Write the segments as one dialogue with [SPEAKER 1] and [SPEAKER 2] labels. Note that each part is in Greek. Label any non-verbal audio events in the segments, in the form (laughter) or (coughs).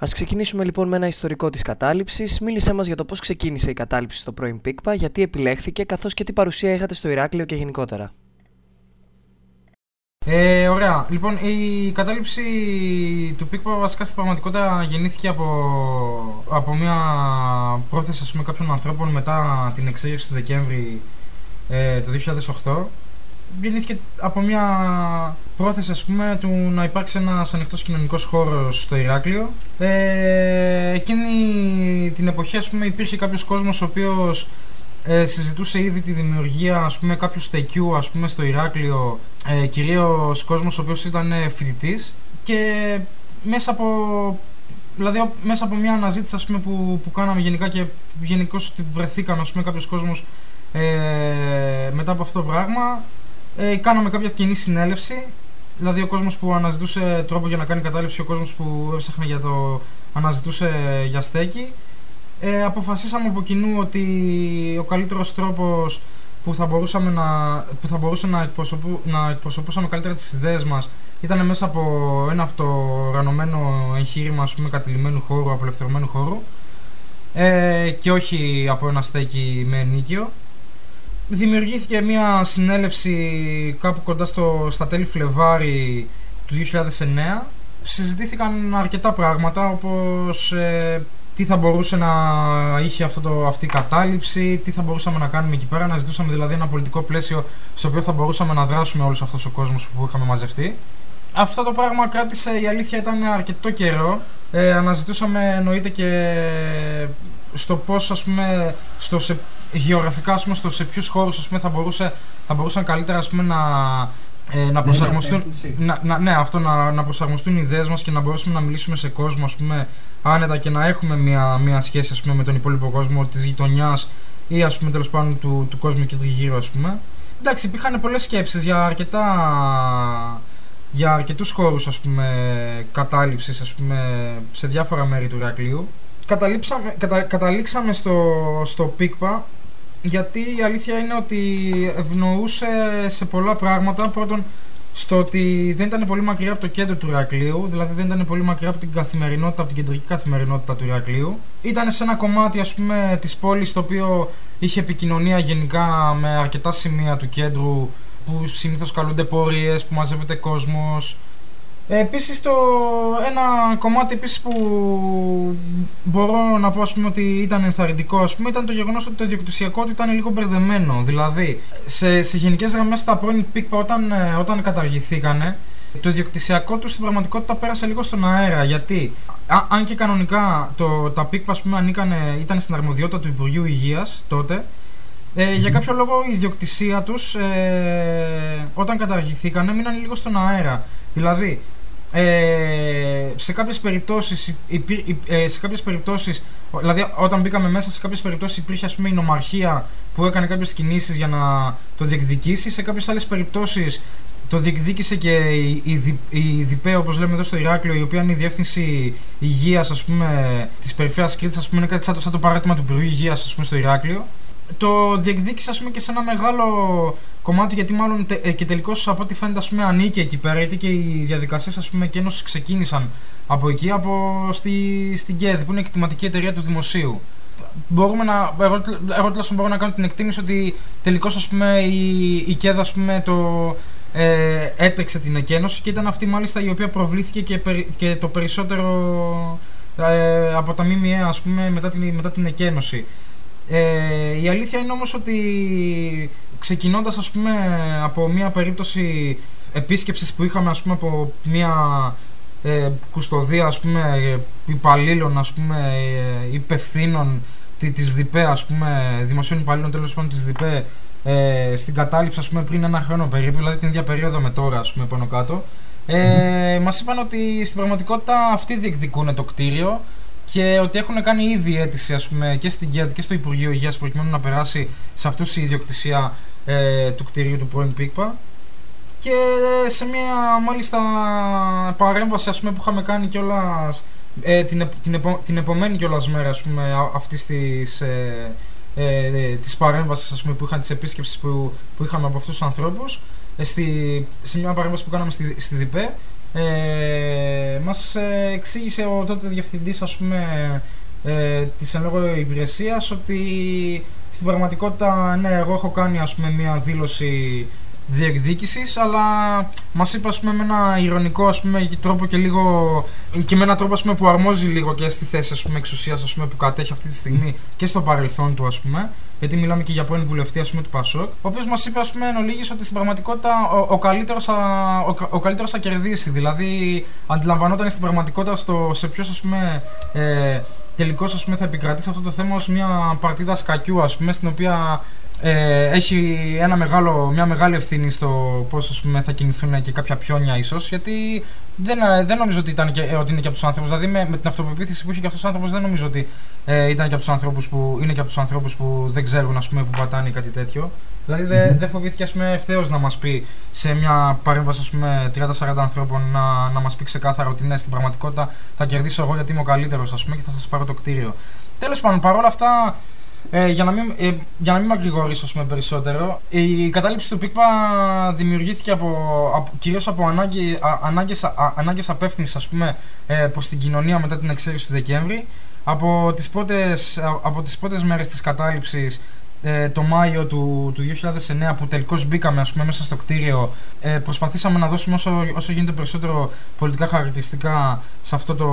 [SPEAKER 1] Α ξεκινήσουμε λοιπόν με ένα ιστορικό της κατάληψης. Μίλησέ μας για το πώς ξεκίνησε η κατάληψη στο πρώην Πίκπα, γιατί επιλέχθηκε, καθώς και τι παρουσία είχατε στο Ηράκλειο και γενικότερα.
[SPEAKER 2] Ε, ωραία. Λοιπόν, η κατάληψη του ΠΙΚΠΑ βασικά στην πραγματικότητα γεννήθηκε από, από μια πρόθεση ας πούμε, κάποιων ανθρώπων μετά την εξέγερση του Δεκέμβρη ε, το 2008. Γεννήθηκε από μια πρόθεση ας πούμε, του να υπάρξει ένας ανοιχτός κοινωνικός χώρος στο Ηράκλειο. Ε, εκείνη την εποχή ας πούμε, υπήρχε κάποιος κόσμος ο οποίος ε, συζητούσε ήδη τη δημιουργία ας πούμε, κάποιου στεκιού ας πούμε, στο Ηράκλειο, ε, κυρίως κόσμος ο οποίος ήταν φοιτητής και μέσα από, δηλαδή, μέσα από μια αναζήτηση ας πούμε, που, που κάναμε γενικά και γενικώς βρεθήκαν κάποιο κόσμο ε, μετά από αυτό το πράγμα. Ε, κάναμε κάποια κοινή συνέλευση. Δηλαδή, ο κόσμος που αναζητούσε τρόπο για να κάνει κατάληψη, ο κόσμος που έψαχνε για το. αναζητούσε για στέκη. Ε, αποφασίσαμε από κοινού ότι ο καλύτερος τρόπος που θα, μπορούσαμε να, που θα μπορούσε να, εκπροσωπού, να εκπροσωπούσαμε καλύτερα τις ιδέες μας ήταν μέσα από ένα αυτοοργανωμένο εγχείρημα ας πούμε κατηλημένου χώρου, απελευθερωμένου χώρου ε, και όχι από ένα στέκι με ενίκιο. Δημιουργήθηκε μια συνέλευση κάπου κοντά στο, στα τέλη Φλεβάρι του 2009. Συζητήθηκαν αρκετά πράγματα όπως ε, τι θα μπορούσε να είχε αυτό το, αυτή η κατάληψη, τι θα μπορούσαμε να κάνουμε εκεί πέρα. Να ζητούσαμε δηλαδή ένα πολιτικό πλαίσιο στο οποίο θα μπορούσαμε να δράσουμε όλος αυτός ο κόσμος που είχαμε μαζευτεί. Αυτό το πράγμα κράτησε, η αλήθεια ήταν αρκετό καιρό. Ε, αναζητούσαμε εννοείται και στο πώς, ας πούμε, στο σε, γεωγραφικά, ας πούμε, στο σε ποιους χώρους θα, μπορούσε, θα μπορούσαν καλύτερα ας πούμε, να, ε, να ναι, προσαρμοστούν, να, να, ναι, αυτό, να, να προσαρμοστούν οι ιδέες μας και να μπορέσουμε να μιλήσουμε σε κόσμο ας πούμε, άνετα και να έχουμε μια, μια σχέση ας πούμε, με τον υπόλοιπο κόσμο της γειτονιάς ή ας πούμε τέλος πάντων του, του κόσμου εκεί γύρω ας πούμε. Εντάξει, υπήρχαν πολλές σκέψεις για αρκετά για αρκετούς χώρους ας πούμε κατάληψης ας πούμε σε διάφορα μέρη του Ηρακλείου κατα, καταλήξαμε στο, στο ΠΙΚΠΑ γιατί η αλήθεια είναι ότι ευνοούσε σε πολλά πράγματα. Πρώτον, στο ότι δεν ήταν πολύ μακριά από το κέντρο του Ηρακλείου, δηλαδή δεν ήταν πολύ μακριά από την καθημερινότητα, από την κεντρική καθημερινότητα του Ηρακλείου. Ήταν σε ένα κομμάτι ας πούμε της πόλης το οποίο είχε επικοινωνία γενικά με αρκετά σημεία του κέντρου που συνήθως καλούνται πορείες, που μαζεύεται κόσμος, ε, Επίσης, το ένα κομμάτι επίσης που μπορώ να πω ας πούμε, ότι ήταν ενθαρρυντικό ας πούμε, ήταν το γεγονός ότι το ιδιοκτησιακό του ήταν λίγο μπερδεμένο. Δηλαδή, σε, σε γενικές γραμμές τα πρώην ΠΙΚΠΑ όταν, ε, όταν καταργηθήκανε, το ιδιοκτησιακό του στην πραγματικότητα πέρασε λίγο στον αέρα. Γιατί, α, αν και κανονικά το, τα ΠΙΚΠΑ ας πούμε, ανήκανε, ήταν στην αρμοδιότητα του Υπουργείου Υγείας τότε, ε, Για κάποιο λόγο η ιδιοκτησία τους ε, όταν καταργηθήκανε μείναν λίγο στον αέρα. Δηλαδή ε, σε κάποιες περιπτώσεις ε, σε κάποιες περιπτώσεις δηλαδή όταν μπήκαμε μέσα σε κάποιες περιπτώσεις υπήρχε ας πούμε η νομαρχία που έκανε κάποιες κινήσεις για να το διεκδικήσει. Σε κάποιες άλλες περιπτώσεις το διεκδίκησε και η, η, η ΔΙΠΕ, όπως λέμε εδώ στο Ηράκλειο, η οποία είναι η διεύθυνση υγείας της περιφέρειας Κρήτη, ας πούμε, είναι κάτι σαν το, σαν το παράδειγμα του Υπουργείου Υγείας στο Ηράκλειο το διεκδίκησε ας πούμε, και σε ένα μεγάλο κομμάτι γιατί μάλλον τε, ε, και τελικώς από ό,τι φαίνεται ας πούμε, ανήκε εκεί πέρα γιατί και οι διαδικασίες και ένωση ξεκίνησαν από εκεί από στη, στην ΚΕΔ που είναι η εκτιματική εταιρεία του δημοσίου. Μπορούμε να, εγώ, εγώ τουλάχιστον μπορώ να κάνω την εκτίμηση ότι τελικώς η, η ΚΕΔ ας πούμε, το, ε, έτρεξε την εκένωση και ήταν αυτή μάλιστα η οποία προβλήθηκε και, και το περισσότερο ε, από τα ΜΜΕ ας πούμε, μετά, την, μετά την εκένωση. Ε, η αλήθεια είναι όμως ότι ξεκινώντας ας πούμε από μια περίπτωση επίσκεψης που είχαμε ας πούμε από μια ε, κουστοδία ας πούμε υπαλλήλων ας πούμε ε, υπευθύνων της ΔΙΠΕ ας πούμε δημοσίων υπαλλήλων τέλος πάντων της ΔΙΠΕ ε, στην κατάληψη ας πούμε πριν ένα χρόνο περίπου δηλαδή την ίδια περίοδο με τώρα ας πούμε πάνω κάτω ε, μας είπαν ότι στην πραγματικότητα αυτοί διεκδικούν το κτίριο και ότι έχουν κάνει ήδη αίτηση ας πούμε, και στην ΚΕΔ και στο Υπουργείο Υγείας προκειμένου να περάσει σε αυτούς η ιδιοκτησία ε, του κτηρίου του πρώην ΠΙΚΠΑ και σε μια μάλιστα παρέμβαση ας πούμε, που είχαμε κάνει κιόλας ε, την, την, επο, την επομένη κιόλας μέρα ας πούμε, αυτής της, ε, ε, της παρέμβασης ας πούμε, που είχαν τις επίσκεψεις που, που είχαμε από αυτούς τους ανθρώπους ε, στη, σε μια παρέμβαση που κάναμε στη, στη ΔΙΠΕ ε, μας ε, εξήγησε ο τότε διευθυντής ας πούμε ε, της εν λόγω υπηρεσίας ότι στην πραγματικότητα ναι εγώ έχω κάνει ας πούμε μια δήλωση διεκδίκησης, αλλά μας είπε ας πούμε, με ένα ηρωνικό ας πούμε, τρόπο και λίγο. και με έναν τρόπο ας πούμε, που αρμόζει λίγο και στη θέση εξουσίας που κατέχει αυτή τη στιγμή και στο παρελθόν του, ας πούμε, γιατί μιλάμε και για πρώην βουλευτή ας πούμε, του Πασόκ, ο οποίος μας είπε ας πούμε, εν ολίγης, ότι στην πραγματικότητα ο, ο καλύτερος θα, ο, ο καλύτερος θα κερδίσει. Δηλαδή, αντιλαμβανόταν στην πραγματικότητα στο, σε ποιος ας πούμε. Ε, τελικώς θα επικρατήσει αυτό το θέμα ως μια παρτίδα σκακιού, ας πούμε, στην οποία ε, έχει ένα μεγάλο, μια μεγάλη ευθύνη στο πώς θα κινηθούν και κάποια πιόνια, ίσως. Γιατί δεν, ε, δεν νομίζω ότι, ήταν και, ε, ότι είναι και από τους άνθρωπους. Δηλαδή, με, με, την αυτοπεποίθηση που είχε και αυτός ο άνθρωπος, δεν νομίζω ότι ε, ήταν και από τους ανθρώπου που είναι και από τους ανθρώπους που δεν ξέρουν ας πούμε, που πατάνε κάτι τέτοιο. Δηλαδή, δεν δε φοβήθηκε ευθέως να μας πει σε μια παρέμβαση 30-40 ανθρώπων να, να μας πει ξεκάθαρα ότι ναι, στην πραγματικότητα θα κερδίσω εγώ γιατί είμαι ο καλύτερος και θα σας πάρω το κτίριο. Τέλος πάντων, παρόλα αυτά, ε, για, να μην, ε, για να μην μακρηγορήσω περισσότερο, η κατάληψη του ΠΙΚΠΑ δημιουργήθηκε από, από, κυρίως από ανάγκη, α, ανάγκες, α, ανάγκες απεύθυνσης ας πούμε, ε, προς την κοινωνία μετά την εξαίρεση του Δεκέμβρη. Από τις πρώτες, από τις πρώτες μέρες της κατάληψης ε, το Μάιο του, του 2009 που τελικώς μπήκαμε ας πούμε, μέσα στο κτίριο ε, προσπαθήσαμε να δώσουμε όσο, όσο γίνεται περισσότερο πολιτικά χαρακτηριστικά σε, αυτό το,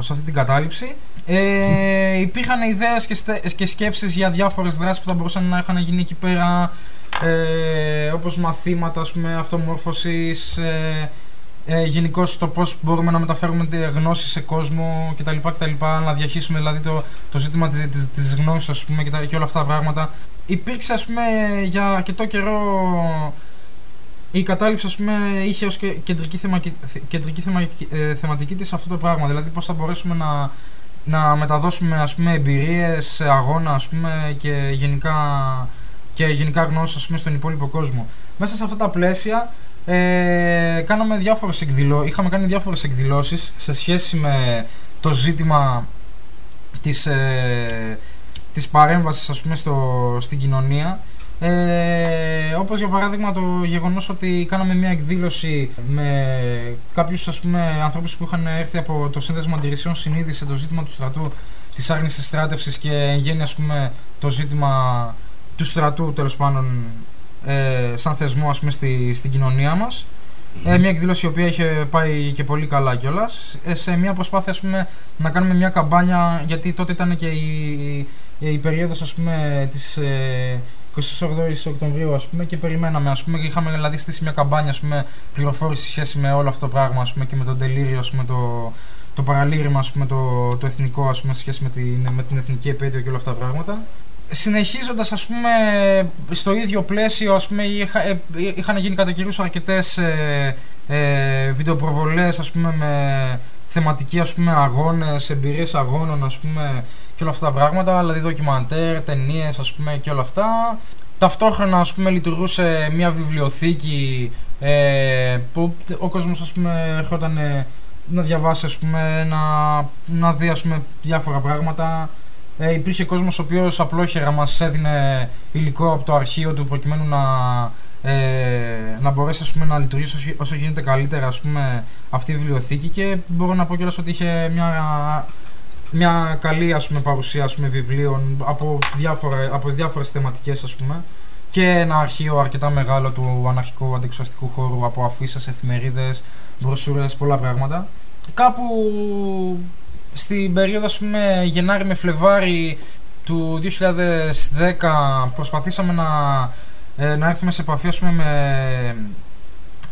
[SPEAKER 2] σε αυτή την κατάληψη. Ε, υπήρχαν ιδέες και, και σκέψεις για διάφορες δράσεις που θα μπορούσαν να είχαν γίνει εκεί πέρα ε, όπως μαθήματα ας πούμε, αυτομόρφωσης ε, ε, γενικώς το πώς μπορούμε να μεταφέρουμε τη γνώση σε κόσμο κτλ. κτλ να διαχύσουμε δηλαδή το, το ζήτημα της της, της γνώσης και, και όλα αυτά τα πράγματα. Υπήρξε ας πούμε για αρκετό καιρό η κατάληψη ας πούμε, είχε ως κεντρική, θεμα, κεντρική θεμα, ε, θεματική της αυτό το πράγμα. Δηλαδή πώς θα μπορέσουμε να, να μεταδώσουμε ας πούμε, εμπειρίες, αγώνα ας πούμε, και γενικά, και γενικά γνώση ας πούμε, στον υπόλοιπο κόσμο. Μέσα σε αυτά τα πλαίσια ε, κάναμε διάφορες εκδηλώ... είχαμε κάνει διάφορες εκδηλώσεις σε σχέση με το ζήτημα της, ε, της παρέμβασης ας πούμε στο, στην κοινωνία. Ε, όπως για παράδειγμα το γεγονός ότι κάναμε μια εκδήλωση με κάποιους ας πούμε ανθρώπους που είχαν έρθει από το σύνδεσμο αντιρρησιών συνείδησε το ζήτημα του στρατού της άρνησης στράτευσης και εν γένει ας πούμε το ζήτημα του στρατού τέλος πάντων ε, σαν θεσμό ας πούμε, στη, στην κοινωνία μας. Ε, μια εκδήλωση η οποία είχε πάει και πολύ καλά κιόλα. Ε, σε μια προσπάθεια ας πούμε, να κάνουμε μια καμπάνια, γιατί τότε ήταν και η, η, η περίοδος ας πούμε, της ε, 28 Οκτωβρίου ας πούμε, και περιμέναμε. Ας πούμε, είχαμε δηλαδή στήσει μια καμπάνια ας πούμε, πληροφόρηση σχέση με όλο αυτό το πράγμα ας πούμε, και με τον τελείριο, ας πούμε, το, το παραλήρημα, ας πούμε, το, το εθνικό, ας πούμε, σχέση με την, με την εθνική επέτειο και όλα αυτά τα πράγματα συνεχίζοντας ας πούμε στο ίδιο πλαίσιο ας πούμε είχα, ε, είχαν γίνει κατά κυρίως αρκετές ε, ε, βιντεοπροβολές ας πούμε με θεματική ας πούμε αγώνες, εμπειρίες αγώνων ας πούμε και όλα αυτά τα πράγματα δηλαδή δοκιμαντέρ, ταινίες ας πούμε και όλα αυτά ταυτόχρονα ας πούμε λειτουργούσε μια βιβλιοθήκη ε, που ο κόσμος ας πούμε έρχονταν να διαβάσει ας πούμε να, να δει ας πούμε διάφορα πράγματα ε, υπήρχε κόσμος ο οποίος απλόχερα μας έδινε υλικό από το αρχείο του προκειμένου να, ε, να μπορέσει ας πούμε, να λειτουργήσει όσο, όσο γίνεται καλύτερα ας πούμε, αυτή η βιβλιοθήκη και μπορώ να πω κιόλας ότι είχε μια, μια καλή ας πούμε, παρουσία ας πούμε, βιβλίων από, διάφορα, από διάφορες θεματικές ας πούμε και ένα αρχείο αρκετά μεγάλο του αναρχικού αντικσουαστικού χώρου από αφήσεις, εφημερίδες, μπροσούρες, πολλά πράγματα. Κάπου στην περίοδο ας πούμε Γενάρη με Φλεβάρι του 2010 προσπαθήσαμε να, ε, να έρθουμε σε επαφή ας πούμε, με,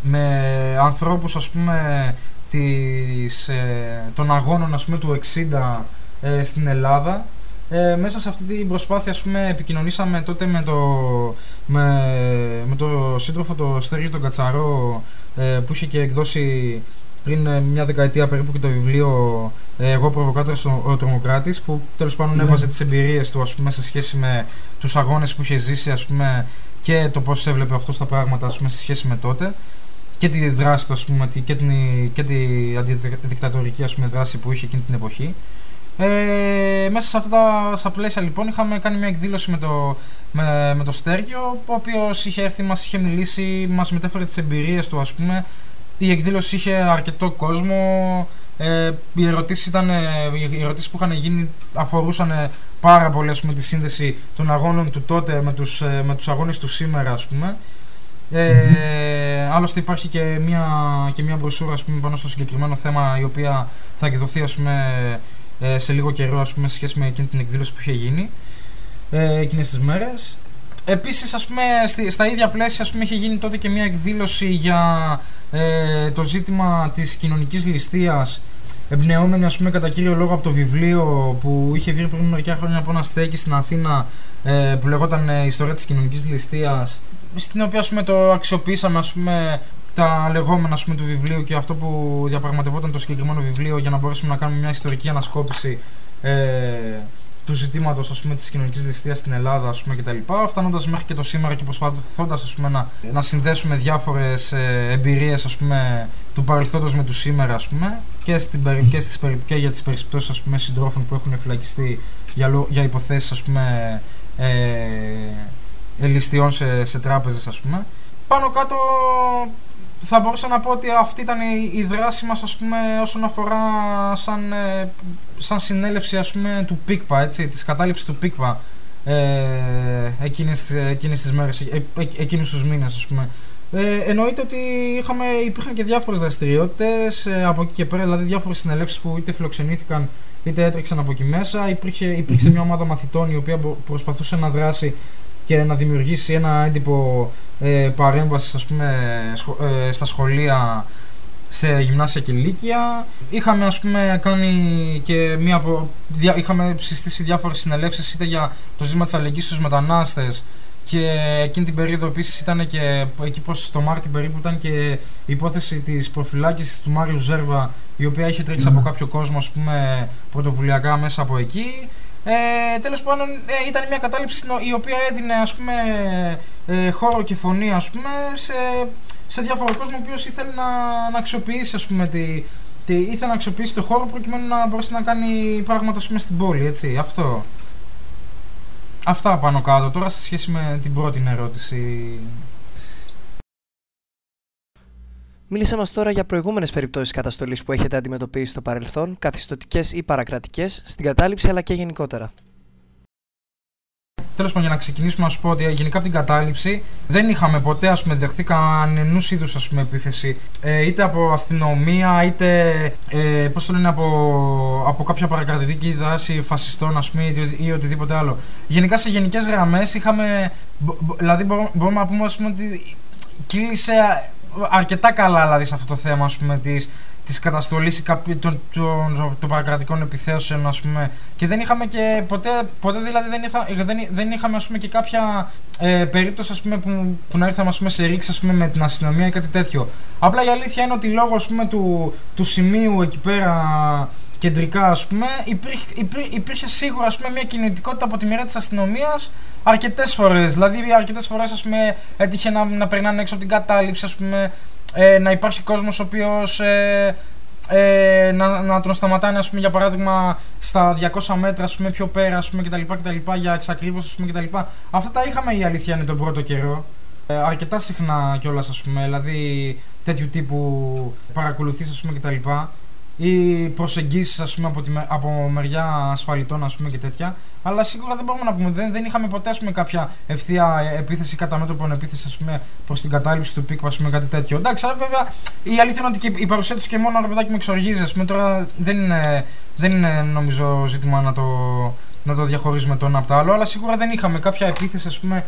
[SPEAKER 2] με ανθρώπους ας πούμε της, ε, των αγώνων ας πούμε, του 60 ε, στην Ελλάδα. Ε, μέσα σε αυτή την προσπάθεια ας πούμε, επικοινωνήσαμε τότε με το, με, με το σύντροφο το Στέργιο τον Κατσαρό που είχε και εκδώσει πριν ε, μια δεκαετία περίπου και το βιβλίο ε, Εγώ Προβοκάτορας ο Τρομοκράτης, που τέλος πάντων ναι. έβαζε τις εμπειρίες του ας πούμε, σε σχέση με τους αγώνες που είχε ζήσει ας πούμε, και το πώς έβλεπε αυτός τα πράγματα ας πούμε, σε σχέση με τότε και τη δράση του, ας πούμε, και, την, και τη αντιδικτατορική ας πούμε, δράση που είχε εκείνη την εποχή. Ε, μέσα σε αυτά τα στα πλαίσια λοιπόν είχαμε κάνει μια εκδήλωση με το, με, με το Στέργιο ο οποίος είχε έρθει, μας είχε μιλήσει, μας μετέφερε τις εμπειρίες του ας πούμε η εκδήλωση είχε αρκετό κόσμο. Ε, οι ερωτήσεις ήταν, οι ερωτήσεις που είχαν γίνει αφορούσαν πάρα πολύ ας πούμε, τη σύνδεση των αγώνων του τότε με τους, με τους αγώνες του σήμερα ας πούμε. Ε, άλλωστε υπάρχει και μια, και μια μπροσούρα ας πούμε, πάνω στο συγκεκριμένο θέμα η οποία θα εκδοθεί ας πούμε, ε, σε λίγο καιρό ας πούμε, σε σχέση με εκείνη την εκδήλωση που είχε γίνει ε, εκείνες τις μέρες. Επίσης ας πούμε, στα ίδια πλαίσια ας πούμε, είχε γίνει τότε και μια εκδήλωση για ε, το ζήτημα της κοινωνικής ληστείας εμπνεόμενη ας πούμε κατά κύριο λόγο από το βιβλίο που είχε βγει πριν μερικά χρόνια από ένα στέκι στην Αθήνα ε, που λεγόταν ε, Ιστορία της κοινωνικής ληστείας στην οποία ας το αξιοποιήσαμε ας πούμε, τα λεγόμενα ας πούμε, του βιβλίου και αυτό που διαπραγματευόταν το συγκεκριμένο βιβλίο για να μπορέσουμε να κάνουμε μια ιστορική ανασκόπηση ε, του ζητήματος της κοινωνικής ληστεία στην Ελλάδα ας πούμε, κτλ. Φτάνοντας μέχρι και το σήμερα και προσπαθώντας να, να συνδέσουμε διάφορες ε, εμπειρίες του παρελθόντος με του σήμερα ας πούμε, και, στην, και, στις, και για τις περιπτώσεις συντρόφων που έχουν φυλακιστεί για, για υποθέσεις ε, ληστείων σε, σε τράπεζες ας πούμε. Πάνω κάτω θα μπορούσα να πω ότι αυτή ήταν η, δράση μας ας πούμε όσον αφορά σαν, ε, σαν συνέλευση ας πούμε του ΠΙΚΠΑ, έτσι, της κατάληψης του ΠΙΚΠΑ ε, εκείνες, εκείνες τις μέρες, ε, ε, εκείνους τους μήνες ας πούμε. Ε, εννοείται ότι είχαμε, υπήρχαν και διάφορες δραστηριότητες ε, από εκεί και πέρα, δηλαδή διάφορες συνελεύσεις που είτε φιλοξενήθηκαν είτε έτρεξαν από εκεί μέσα. Υπήρχε, υπήρξε μια ομάδα μαθητών η οποία προσπαθούσε να δράσει και να δημιουργήσει ένα έντυπο ε, παρέμβασης ας πούμε, ε, στα σχολεία σε γυμνάσια και λύκεια. Είχαμε ας πούμε κάνει και μία από, δια, είχαμε συστήσει διάφορες συνελεύσεις είτε για το ζήτημα της αλληλεγγύης στους μετανάστες και εκείνη την περίοδο επίσης ήταν και εκεί προς το Μάρτιν περίπου ήταν και η υπόθεση της προφυλάκησης του Μάριου Ζέρβα η οποία είχε τρέξει από κάποιο κόσμο ας πούμε πρωτοβουλιακά μέσα από εκεί ε, Τέλος πάντων, ε, ήταν μια κατάληψη η οποία έδινε ας πούμε, ε, χώρο και φωνή ας πούμε, σε, σε διάφορο κόσμο ο οποίος ήθελε να, να αξιοποιήσει ας πούμε, τη, τη, ήθελε να αξιοποιήσει το χώρο προκειμένου να μπορέσει να κάνει πράγματα ας πούμε, στην πόλη. Έτσι, αυτό. Αυτά πάνω κάτω. Τώρα σε σχέση με την πρώτη ερώτηση
[SPEAKER 1] Μίλησέ μας τώρα για προηγούμενες περιπτώσεις καταστολής που έχετε αντιμετωπίσει στο παρελθόν, καθιστοτικές ή παρακρατικές, στην κατάληψη αλλά και γενικότερα.
[SPEAKER 2] Τέλος πάντων, για να ξεκινήσουμε, να σου πω ότι γενικά από την κατάληψη δεν είχαμε ποτέ ας πούμε, δεχθεί κανενούς είδους επίθεση. Ε, είτε από αστυνομία, είτε ε, πώς το λένε, από, από κάποια παρακρατητική δράση φασιστών ας πούμε, ή, οτιδήποτε άλλο. Γενικά σε γενικές γραμμές είχαμε. Δηλαδή, μπορούμε, να πούμε πούμε, ότι κύλησε αρκετά καλά δηλαδή σε αυτό το θέμα ας πούμε, της, της καταστολής των, των, των, παρακρατικών επιθέσεων ας πούμε και δεν είχαμε και ποτέ, ποτέ δηλαδή δεν, είχα, δεν, δεν είχαμε ας πούμε και κάποια ε, περίπτωση ας πούμε, που, που να ήρθαμε ας πούμε, σε ρήξη ας πούμε, με την αστυνομία ή κάτι τέτοιο. Απλά η αλήθεια είναι ότι λόγω ας πούμε, του, του σημείου εκεί πέρα κεντρικά, α πούμε, υπήρχε, υπήρχε σίγουρα ας πούμε, μια κινητικότητα από τη μοίρα τη αστυνομία αρκετέ φορέ. Δηλαδή, αρκετέ φορέ έτυχε να, να περνάνε έξω από την κατάληψη, ας πούμε, ε, να υπάρχει κόσμο ο οποίο. Ε, ε, να, να τον σταματάνε ας πούμε, για παράδειγμα στα 200 μέτρα ας πούμε, πιο πέρα ας πούμε, κτλ, κτλ, για εξακρίβωση ας πούμε, κτλ. Αυτά τα είχαμε η αλήθεια είναι τον πρώτο καιρό. Ε, αρκετά συχνά κιόλα, α πούμε, δηλαδή τέτοιου τύπου παρακολουθήσει α πούμε κτλ ή προσεγγίσεις από, από μεριά ασφαλιτών ας πούμε, και τέτοια. Αλλά σίγουρα δεν μπορούμε να πούμε, δεν, δεν είχαμε ποτέ πούμε, κάποια ευθεία επίθεση κατά μέτωπον επίθεση προς την κατάληψη του ΠΙΚΠΑ, πούμε, κάτι τέτοιο. Εντάξει, αλλά βέβαια η αλήθεια είναι ότι η παρουσία τους και μόνο ρε παιδάκι με εξοργίζει. πούμε, τώρα δεν είναι, δεν είναι νομίζω ζήτημα να το, να το διαχωρίζουμε το ένα από το άλλο. Αλλά σίγουρα δεν είχαμε κάποια επίθεση ας πούμε,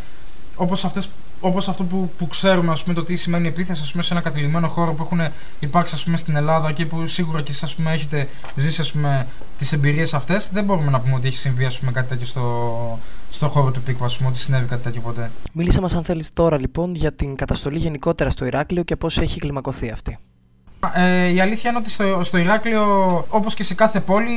[SPEAKER 2] όπως αυτές Όπως αυτό που, που ξέρουμε, ας πούμε, το τι σημαίνει επίθεση ας πούμε, σε ένα κατειλημμένο χώρο που έχουν υπάρξει ας πούμε, στην Ελλάδα και που σίγουρα και εσείς έχετε ζήσει ας πούμε, τις εμπειρίες αυτές, δεν μπορούμε να πούμε ότι έχει συμβεί ας πούμε, κάτι τέτοιο στο, στο χώρο του πίκου, ας πούμε, ότι συνέβη κάτι τέτοιο ποτέ.
[SPEAKER 1] Μίλησε μας, αν θέλεις, τώρα λοιπόν για την καταστολή γενικότερα στο Ηράκλειο και πώς έχει κλιμακωθεί αυτή.
[SPEAKER 2] Ε, η αλήθεια είναι ότι στο, στο Ηράκλειο, όπως και σε κάθε πόλη,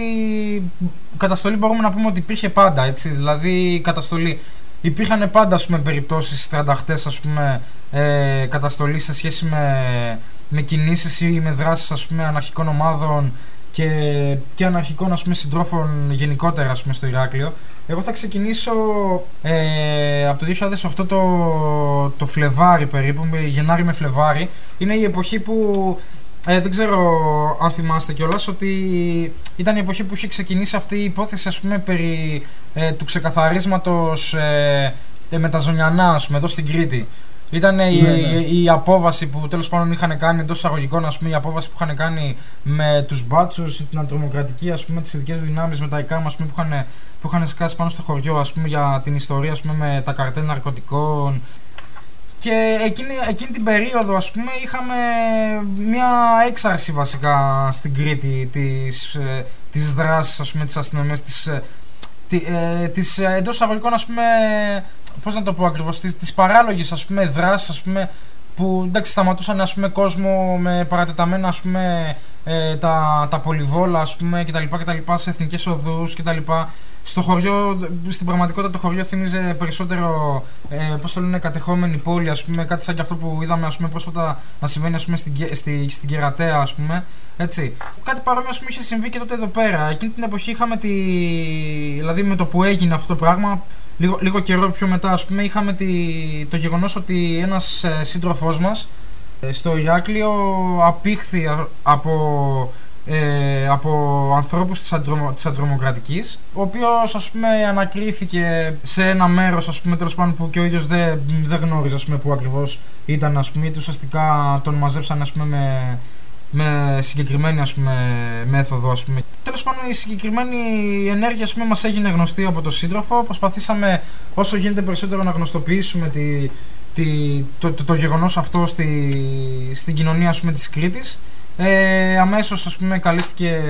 [SPEAKER 2] καταστολή μπορούμε να πούμε ότι υπήρχε πάντα. Έτσι, δηλαδή, καταστολή υπήρχαν πάντα ας πούμε, περιπτώσεις στρανταχτές ας πούμε, ε, καταστολής σε σχέση με, με κινήσεις ή με δράσεις ας πούμε, αναρχικών ομάδων και, και αναρχικών ας πούμε, συντρόφων γενικότερα ας πούμε, στο Ηράκλειο. Εγώ θα ξεκινήσω ε, από το 2008 το, το Φλεβάρι περίπου, Γενάρη με Φλεβάρι. Είναι η εποχή που ε, δεν ξέρω αν θυμάστε κιόλας ότι ήταν η εποχή που είχε ξεκινήσει αυτή η υπόθεση ας πούμε, περί ε, του ξεκαθαρίσματος ε, με τα ζωνιανά ας πούμε, εδώ στην Κρήτη. Ήταν η, ναι, ναι. η, απόβαση που τέλος πάντων είχαν κάνει εντός εισαγωγικών, ας πούμε, η απόβαση που είχαν κάνει με τους μπάτσους, την αντρομοκρατική, ας πούμε, τις ειδικές δυνάμεις με τα ΙΚΑΜ που, είχαν, που είχαν σκάσει πάνω στο χωριό, ας πούμε, για την ιστορία ας πούμε, με τα καρτέλ ναρκωτικών. Και εκείνη, εκείνη την περίοδο, ας πούμε, είχαμε μια έξαρση βασικά στην Κρήτη της, ε, της δράσης, ας πούμε, της αστυνομίας, της, ε, ε, της εντός εισαγωγικών, ας πούμε, Πώς να το πω ακριβώς, της παράλογης ας πούμε δράσης, ας πούμε, που εντάξει, σταματούσαν ας πούμε, κόσμο με παρατεταμένα ας πούμε, ε, τα, τα πολυβόλα ας πούμε, και τα λοιπά, και τα λοιπά, σε εθνικές οδούς και τα λοιπά. Στο χωριό, στην πραγματικότητα το χωριό θύμιζε περισσότερο ε, πώς το λένε, κατεχόμενη πόλη, ας πούμε, κάτι σαν και αυτό που είδαμε ας πούμε, πρόσφατα να συμβαίνει ας πούμε, στην, στη, στην Κερατέα, ας πούμε, έτσι. Κάτι παρόμοιο ας πούμε, είχε συμβεί και τότε εδώ πέρα. Εκείνη την εποχή είχαμε τη... δηλαδή με το που έγινε αυτό το πράγμα, λίγο, λίγο καιρό πιο μετά, ας πούμε, είχαμε τη, το γεγονός ότι ένας ε, σύντροφός μας ε, στο Ηράκλειο απήχθη από, ε, από ανθρώπους της, αντρομο, της αντρομοκρατικής ο οποίος ας πούμε ανακρίθηκε σε ένα μέρος ας πούμε τέλος πάντων που και ο ίδιος δεν, δεν γνώριζε ας πούμε που ακριβώς ήταν ας πούμε ουσιαστικά τον μαζέψαν ας πούμε με με συγκεκριμένη ας πούμε, μέθοδο. Ας πούμε. Τέλος πάντων η συγκεκριμένη ενέργεια ας πούμε, μας έγινε γνωστή από τον σύντροφο. Προσπαθήσαμε όσο γίνεται περισσότερο να γνωστοποιήσουμε τη, τη, το, το, το, γεγονός αυτό στη, στην κοινωνία ας πούμε, της Κρήτης. Ε, αμέσως ας πούμε καλίστηκε,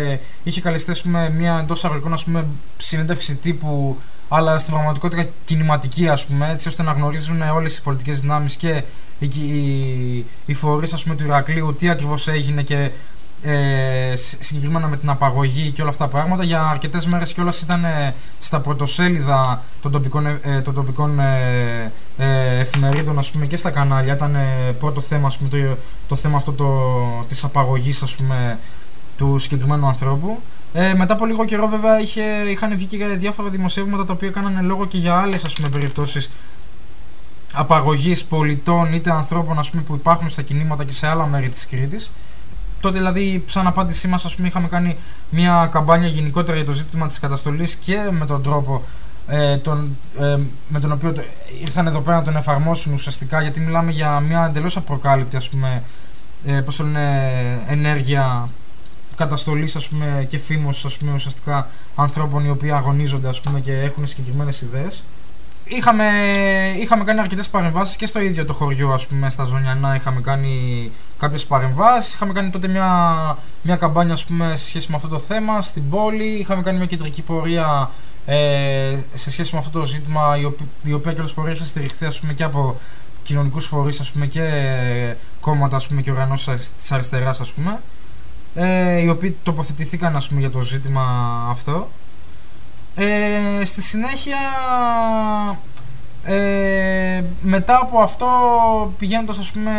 [SPEAKER 2] είχε καλυστεί ας πούμε, μια εντός αγωγικών ας πούμε, συνέντευξη τύπου αλλά στην πραγματικότητα κινηματική ας πούμε έτσι ώστε να γνωρίζουν όλες οι πολιτικές δυνάμεις και οι, οι, οι φορείς του Ηρακλείου τι ακριβώς έγινε και ε, συγκεκριμένα με την απαγωγή και όλα αυτά τα πράγματα για αρκετές μέρες κιόλας ήταν ε, στα πρωτοσέλιδα των τοπικών, ε, των τοπικών ε, ε, εφημερίδων ας πούμε, και στα κανάλια. Ήταν πρώτο θέμα ας πούμε, το, το θέμα αυτό το, της απαγωγής ας πούμε, του συγκεκριμένου ανθρώπου ε, μετά από λίγο καιρό, βέβαια, είχε, είχαν βγει και διάφορα δημοσιεύματα τα οποία κάνανε λόγο και για άλλες περιπτώσεις απαγωγής πολιτών είτε ανθρώπων ας πούμε, που υπάρχουν στα κινήματα και σε άλλα μέρη της Κρήτης. Τότε, δηλαδή, σαν απάντησή μας, είχαμε κάνει μια καμπάνια γενικότερα για το ζήτημα της καταστολής και με τον τρόπο ε, τον, ε, με τον οποίο ήρθαν εδώ πέρα να τον εφαρμόσουν ουσιαστικά γιατί μιλάμε για μια εντελώς απροκάλυπτη ας πούμε, ε, πώς λένε, ενέργεια καταστολής και φήμος ας πούμε, ουσιαστικά ανθρώπων οι οποίοι αγωνίζονται ας πούμε, και έχουν συγκεκριμένες ιδέες. Είχαμε, είχαμε κάνει αρκετές παρεμβάσεις και στο ίδιο το χωριό, ας πούμε, στα Ζωνιανά. Είχαμε κάνει κάποιες παρεμβάσεις. Είχαμε κάνει τότε μια, μια καμπάνια ας πούμε, σε σχέση με αυτό το θέμα στην πόλη. Είχαμε κάνει μια κεντρική πορεία ε, σε σχέση με αυτό το ζήτημα, η, οποία, η οποία και πορεία είχε στηριχθεί ας πούμε, και από κοινωνικούς φορείς και κόμματα ας πούμε, και οργανώσεις της αριστεράς, ας πούμε ε, οι οποίοι τοποθετηθήκαν ας πούμε, για το ζήτημα αυτό. Ε, στη συνέχεια, ε, μετά από αυτό πηγαίνοντας ας πούμε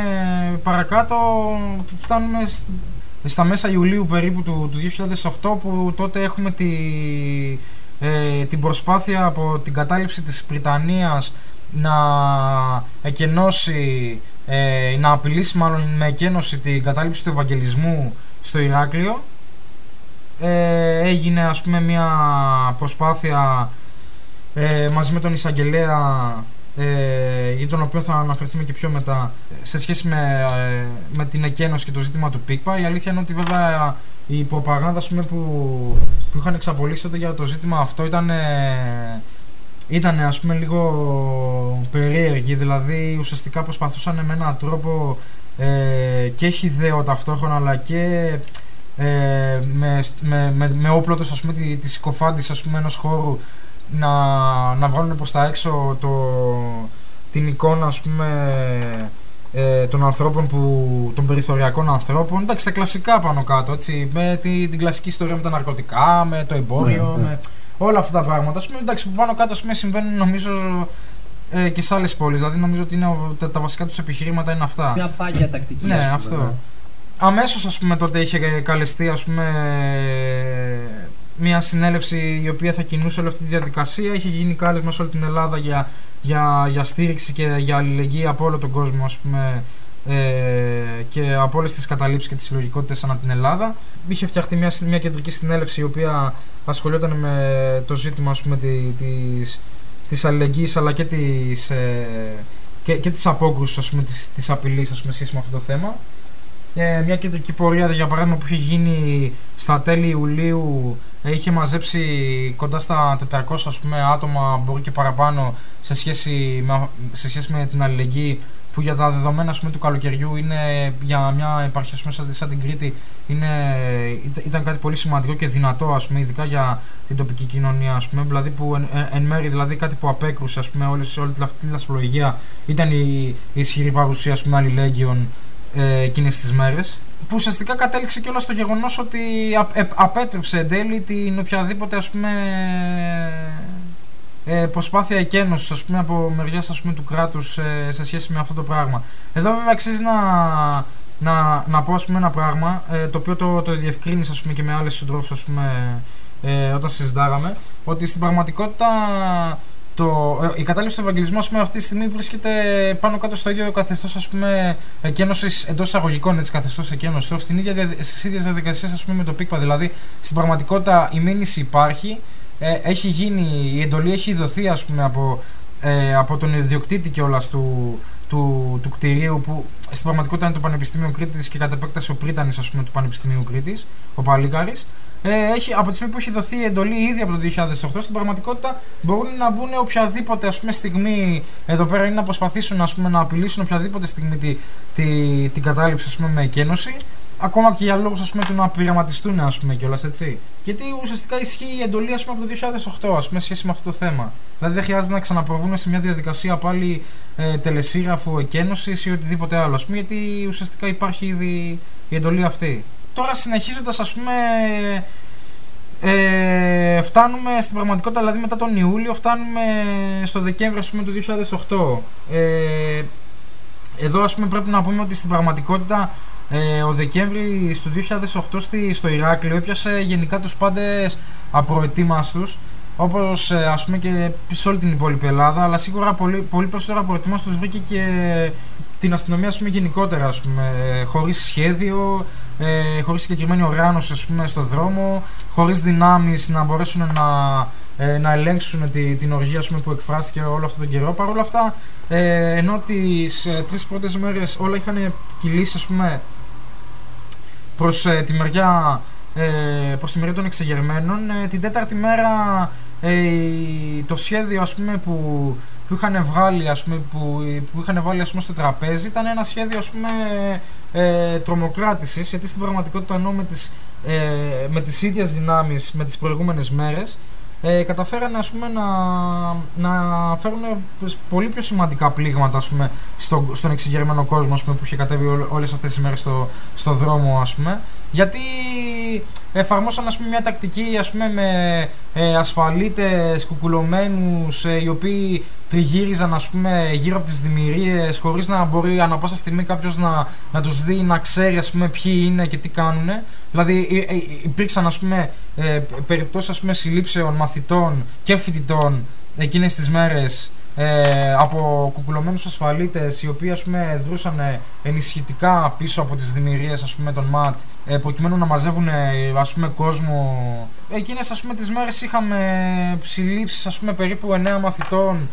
[SPEAKER 2] παρακάτω φτάνουμε στα μέσα Ιουλίου περίπου του, του 2008 που τότε έχουμε τη, ε, την προσπάθεια από την κατάληψη της Βρυτανίας να εκενώσει, ε, να απειλήσει μάλλον με εκένωση την κατάληψη του Ευαγγελισμού στο Ηράκλειο. Ε, έγινε ας πούμε μια προσπάθεια ε, μαζί με τον Ισαγγελέα ε, για τον οποίο θα αναφερθούμε και πιο μετά σε σχέση με, ε, με την εκένωση και το ζήτημα του ΠΙΚΠΑ. Η αλήθεια είναι ότι βέβαια η προπαγάνδα πούμε, που, που είχαν εξαπολύσει τότε για το ζήτημα αυτό ήταν, ήταν ας πούμε λίγο περίεργη δηλαδή ουσιαστικά προσπαθούσαν με έναν τρόπο ε, και έχει ιδέο ταυτόχρονα αλλά και ε, με, με, με, με όπλο τους, ας πούμε, τη, της συκοφάντηση ας πούμε, ενός χώρου να, να βγάλουν προς τα έξω το, την εικόνα ας πούμε, ε, των ανθρώπων που, των περιθωριακών ανθρώπων εντάξει τα κλασικά πάνω κάτω έτσι, με τη, την κλασική ιστορία με τα ναρκωτικά με το εμπόριο ναι, ναι. με όλα αυτά τα πράγματα ας πούμε, εντάξει, που πάνω κάτω ας πούμε, συμβαίνουν νομίζω ε, και σε άλλες πόλεις. Δηλαδή νομίζω ότι είναι, τα, τα βασικά τους επιχειρήματα είναι αυτά.
[SPEAKER 3] Μια πάγια τακτική.
[SPEAKER 2] Ναι, αυτό. αμέσως ας πούμε τότε είχε καλεστεί ας πούμε μια συνέλευση η οποία θα κινούσε όλη αυτή τη διαδικασία. Είχε γίνει κάλεσμα σε όλη την Ελλάδα για, για, για στήριξη και για αλληλεγγύη από όλο τον κόσμο ας πούμε, ε, και από όλες τις καταλήψεις και τις συλλογικότητες ανά την Ελλάδα. Είχε φτιαχτεί μια, μια κεντρική συνέλευση η οποία ασχολιόταν με το ζήτημα ας πούμε, της, της αλληλεγγύης αλλά και της, ε, και, και της απόκρουσης ας πούμε, της, της απειλής ας πούμε, σχέση με αυτό το θέμα. Ε, μια κεντρική πορεία για παράδειγμα που είχε γίνει στα τέλη Ιουλίου ε, είχε μαζέψει κοντά στα 400 ας πούμε, άτομα μπορεί και παραπάνω σε σχέση με, σε σχέση με την αλληλεγγύη που για τα δεδομένα πούμε, του καλοκαιριού είναι για μια επαρχία πούμε, σαν την Κρήτη είναι, ήταν κάτι πολύ σημαντικό και δυνατό ας πούμε, ειδικά για την τοπική κοινωνία ας πούμε, δηλαδή που εν, εν μέρει δηλαδή κάτι που απέκρουσε ας πούμε, όλη, όλη αυτή τη λασπολογία ήταν η, η ισχυρή παρουσία ας πούμε, αλληλέγγυων ε, εκείνες τις μέρες. Που ουσιαστικά κατέληξε και όλο στο γεγονός ότι ε, απέτρεψε εν τέλει την οποιαδήποτε ας πούμε, ε, προσπάθεια εκένωσης ας πούμε, από μεριάς του κράτους ε, σε σχέση με αυτό το πράγμα. Εδώ βέβαια αξίζει να, να, να πω ας πούμε, ένα πράγμα ε, το οποίο το, το διευκρίνησα ας πούμε, και με άλλες συντρόφους ε, όταν συζητάγαμε ότι στην πραγματικότητα το, ε, η κατάληψη του Ευαγγελισμού πούμε, αυτή τη στιγμή βρίσκεται πάνω κάτω στο ίδιο καθεστώς εκένωσης εντός εισαγωγικών έτσι, καθεστώς εκένωσης, στις ίδιες διαδικασίες με το ΠΙΚΠΑ. Δηλαδή στην πραγματικότητα η μήνυση υπάρχει, ε, έχει γίνει, η εντολή έχει δοθεί ας πούμε, από, ε, από τον ιδιοκτήτη κιόλα του, του, του κτηρίου που στην πραγματικότητα είναι το Πανεπιστήμιο Κρήτης και κατ' επέκταση ο πρίτανης του Πανεπιστημίου Κρήτης, ο Παλίκαρη. Ε, έχει, από τη στιγμή που έχει δοθεί η εντολή ήδη από το 2008, στην πραγματικότητα μπορούν να μπουν οποιαδήποτε ας πούμε, στιγμή εδώ πέρα ή να προσπαθήσουν ας πούμε, να απειλήσουν οποιαδήποτε στιγμή τη, τη, την κατάληψη ας πούμε, με εκένωση. Ακόμα και για λόγους του να πειραματιστούν, ας πούμε κιόλας έτσι. Γιατί ουσιαστικά ισχύει η εντολή ας πούμε, από το 2008, ας πούμε, σχέση με αυτό το θέμα. Δηλαδή δεν χρειάζεται να ξαναπροβούν σε μια διαδικασία πάλι ε, τελεσίγραφου, εκένωσης ή οτιδήποτε άλλο, ας πούμε, γιατί ουσιαστικά υπάρχει ήδη η εντολή αυτή. Τώρα συνεχίζοντας, ας πούμε, ε, φτάνουμε στην πραγματικότητα, δηλαδή μετά τον Ιούλιο, φτάνουμε στο Δεκέμβριο ας πούμε, του 2008. Ε, εδώ ας πούμε πρέπει να πούμε ότι στην πραγματικότητα ε, ο Δεκέμβρη του 2008 στη, στο Ηράκλειο έπιασε γενικά τους πάντες απροετοίμαστους όπως ε, ας πούμε και σε όλη την υπόλοιπη Ελλάδα αλλά σίγουρα πολύ, πολύ περισσότερο απροετοίμαστος βρήκε και την αστυνομία ας πούμε, γενικότερα ας πούμε, χωρίς σχέδιο, ε, χωρίς συγκεκριμένη οργάνωση ας πούμε, στο δρόμο, χωρίς δυνάμεις να μπορέσουν να, ε, να ελέγξουν τη, την οργία ας πούμε, που εκφράστηκε όλο αυτόν τον καιρό. Παρ' όλα αυτά, ε, ενώ τις ε, τρεις πρώτες μέρες όλα είχαν κυλήσει ας πούμε, προς ε, τη μεριά ε, προς τη μεριά των εξεγερμένων. Ε, την τέταρτη μέρα ε, το σχέδιο ας πούμε, που, που είχαν βγάλει, ας πούμε, που, που είχαν βάλει ας πούμε, στο τραπέζι ήταν ένα σχέδιο ας πούμε, ε, τρομοκράτησης γιατί στην πραγματικότητα ενώ με τις, ε, με τις ίδιες δυνάμεις με τις προηγούμενες μέρες ε, καταφέρανε ας πούμε, να, να φέρουν πολύ πιο σημαντικά πλήγματα ας πούμε, στο, στον εξεγερμένο κόσμο ας πούμε, που είχε κατέβει ό, όλες αυτές τις μέρες στο, στο δρόμο ας πούμε, γιατί εφαρμόσαν ας πούμε, μια τακτική ας πούμε, με ε, ασφαλίτες κουκουλωμένους ε, οι οποίοι τριγύριζαν ας πούμε, γύρω από τις δημιουργίες χωρίς να μπορεί ανά πάσα στιγμή κάποιος να, να τους δει, να ξέρει ας πούμε, ποιοι είναι και τι κάνουν. Δηλαδή ε, ε, υπήρξαν ας πούμε, ε, περιπτώσεις ας πούμε, συλλήψεων μαθητών και φοιτητών εκείνες τις μέρες ε, από κουκουλωμένους ασφαλίτες οι οποίοι ας πούμε δρούσαν ενισχυτικά πίσω από τις δημιουργίες ας πούμε των ΜΑΤ ε, προκειμένου να μαζεύουν ας πούμε κόσμο εκείνες ας πούμε τις μέρες είχαμε συλλήψεις ας πούμε περίπου 9 μαθητών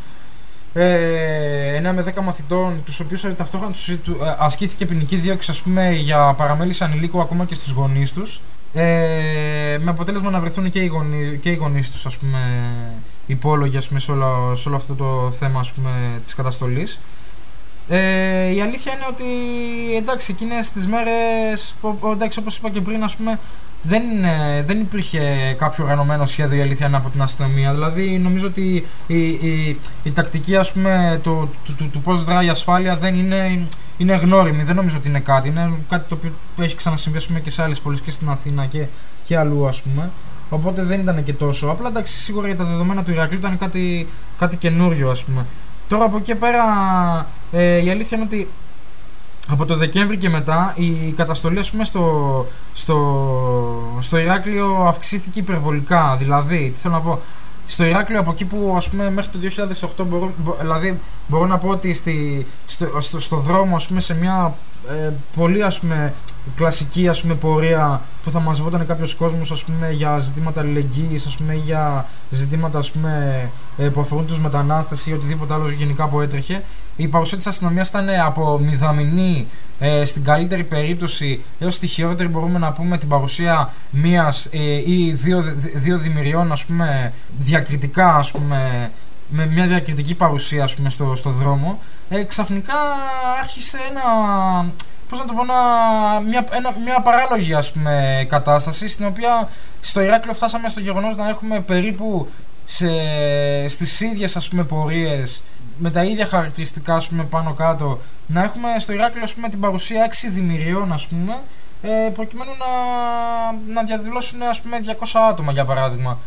[SPEAKER 2] ε, 9 με 10 μαθητών, τους οποίους ταυτόχρονα τους, ε, ασκήθηκε ποινική δίωξη ας πούμε, για παραμέληση ανηλίκου ακόμα και στους γονείς τους. Ε, με αποτέλεσμα να βρεθούν και οι γονεί και οι γονείς τους ας πούμε, υπόλογοι ας πούμε, σε, όλο, σε όλο αυτό το θέμα ας πούμε, της καταστολής. Ε, η αλήθεια είναι ότι εντάξει εκείνες τις μέρες εντάξει, όπως είπα και πριν ας πούμε, δεν, δεν υπήρχε κάποιο οργανωμένο σχέδιο η αλήθεια από την αστυνομία. Δηλαδή, νομίζω ότι η, η, η τακτική ας πούμε, του, του, του, του πώς δράει η ασφάλεια δεν είναι, είναι γνώριμη. Δεν νομίζω ότι είναι κάτι. Είναι κάτι το οποίο έχει ξανασυμβεί και σε άλλες πόλεις και στην Αθήνα και, και αλλού, ας πούμε. Οπότε δεν ήταν και τόσο. Απλά εντάξει, σίγουρα για τα δεδομένα του Ηρακλείου ήταν κάτι, κάτι καινούριο, ας πούμε. Τώρα από εκεί πέρα ε, η αλήθεια είναι ότι από το Δεκέμβρη και μετά η καταστολή ας πούμε, στο, στο, στο Ηράκλειο αυξήθηκε υπερβολικά. Δηλαδή, τι θέλω να πω, στο Ηράκλειο από εκεί που ας πούμε μέχρι το 2008 μπορώ, δηλαδή μπορώ να πω ότι στη, στο, στο, στο δρόμο ας πούμε σε μια ε, πολύ ας πούμε κλασική ας πούμε πορεία που θα μαζευόταν κάποιος κόσμος ας πούμε για ζητήματα αλληλεγγύης ας πούμε για ζητήματα ας πούμε ε, που αφορούν τους μετανάστες ή οτιδήποτε άλλο γενικά που έτρεχε η παρουσία της αστυνομίας ήταν από μηδαμινή ε, στην καλύτερη περίπτωση έως τη χειρότερη μπορούμε να πούμε την παρουσία μίας ε, ή δύο, δύο δημιουργιών ας πούμε διακριτικά ας πούμε με μια διακριτική παρουσία ας πούμε, στο, στο δρόμο. Ε, ξαφνικά άρχισε ένα πώς να το πω, μια, ένα, μια παράλογη ας πούμε, κατάσταση στην οποία στο Ηράκλειο φτάσαμε στο γεγονός να έχουμε περίπου σε, στις ίδιες ας πούμε πορείες με τα ίδια χαρακτηριστικά ας πούμε, πάνω κάτω να έχουμε στο Ηράκλειο ας πούμε, την παρουσία 6 δημιουργιών ας πούμε ε, προκειμένου να, να διαδηλώσουν ας πούμε 200 άτομα για παράδειγμα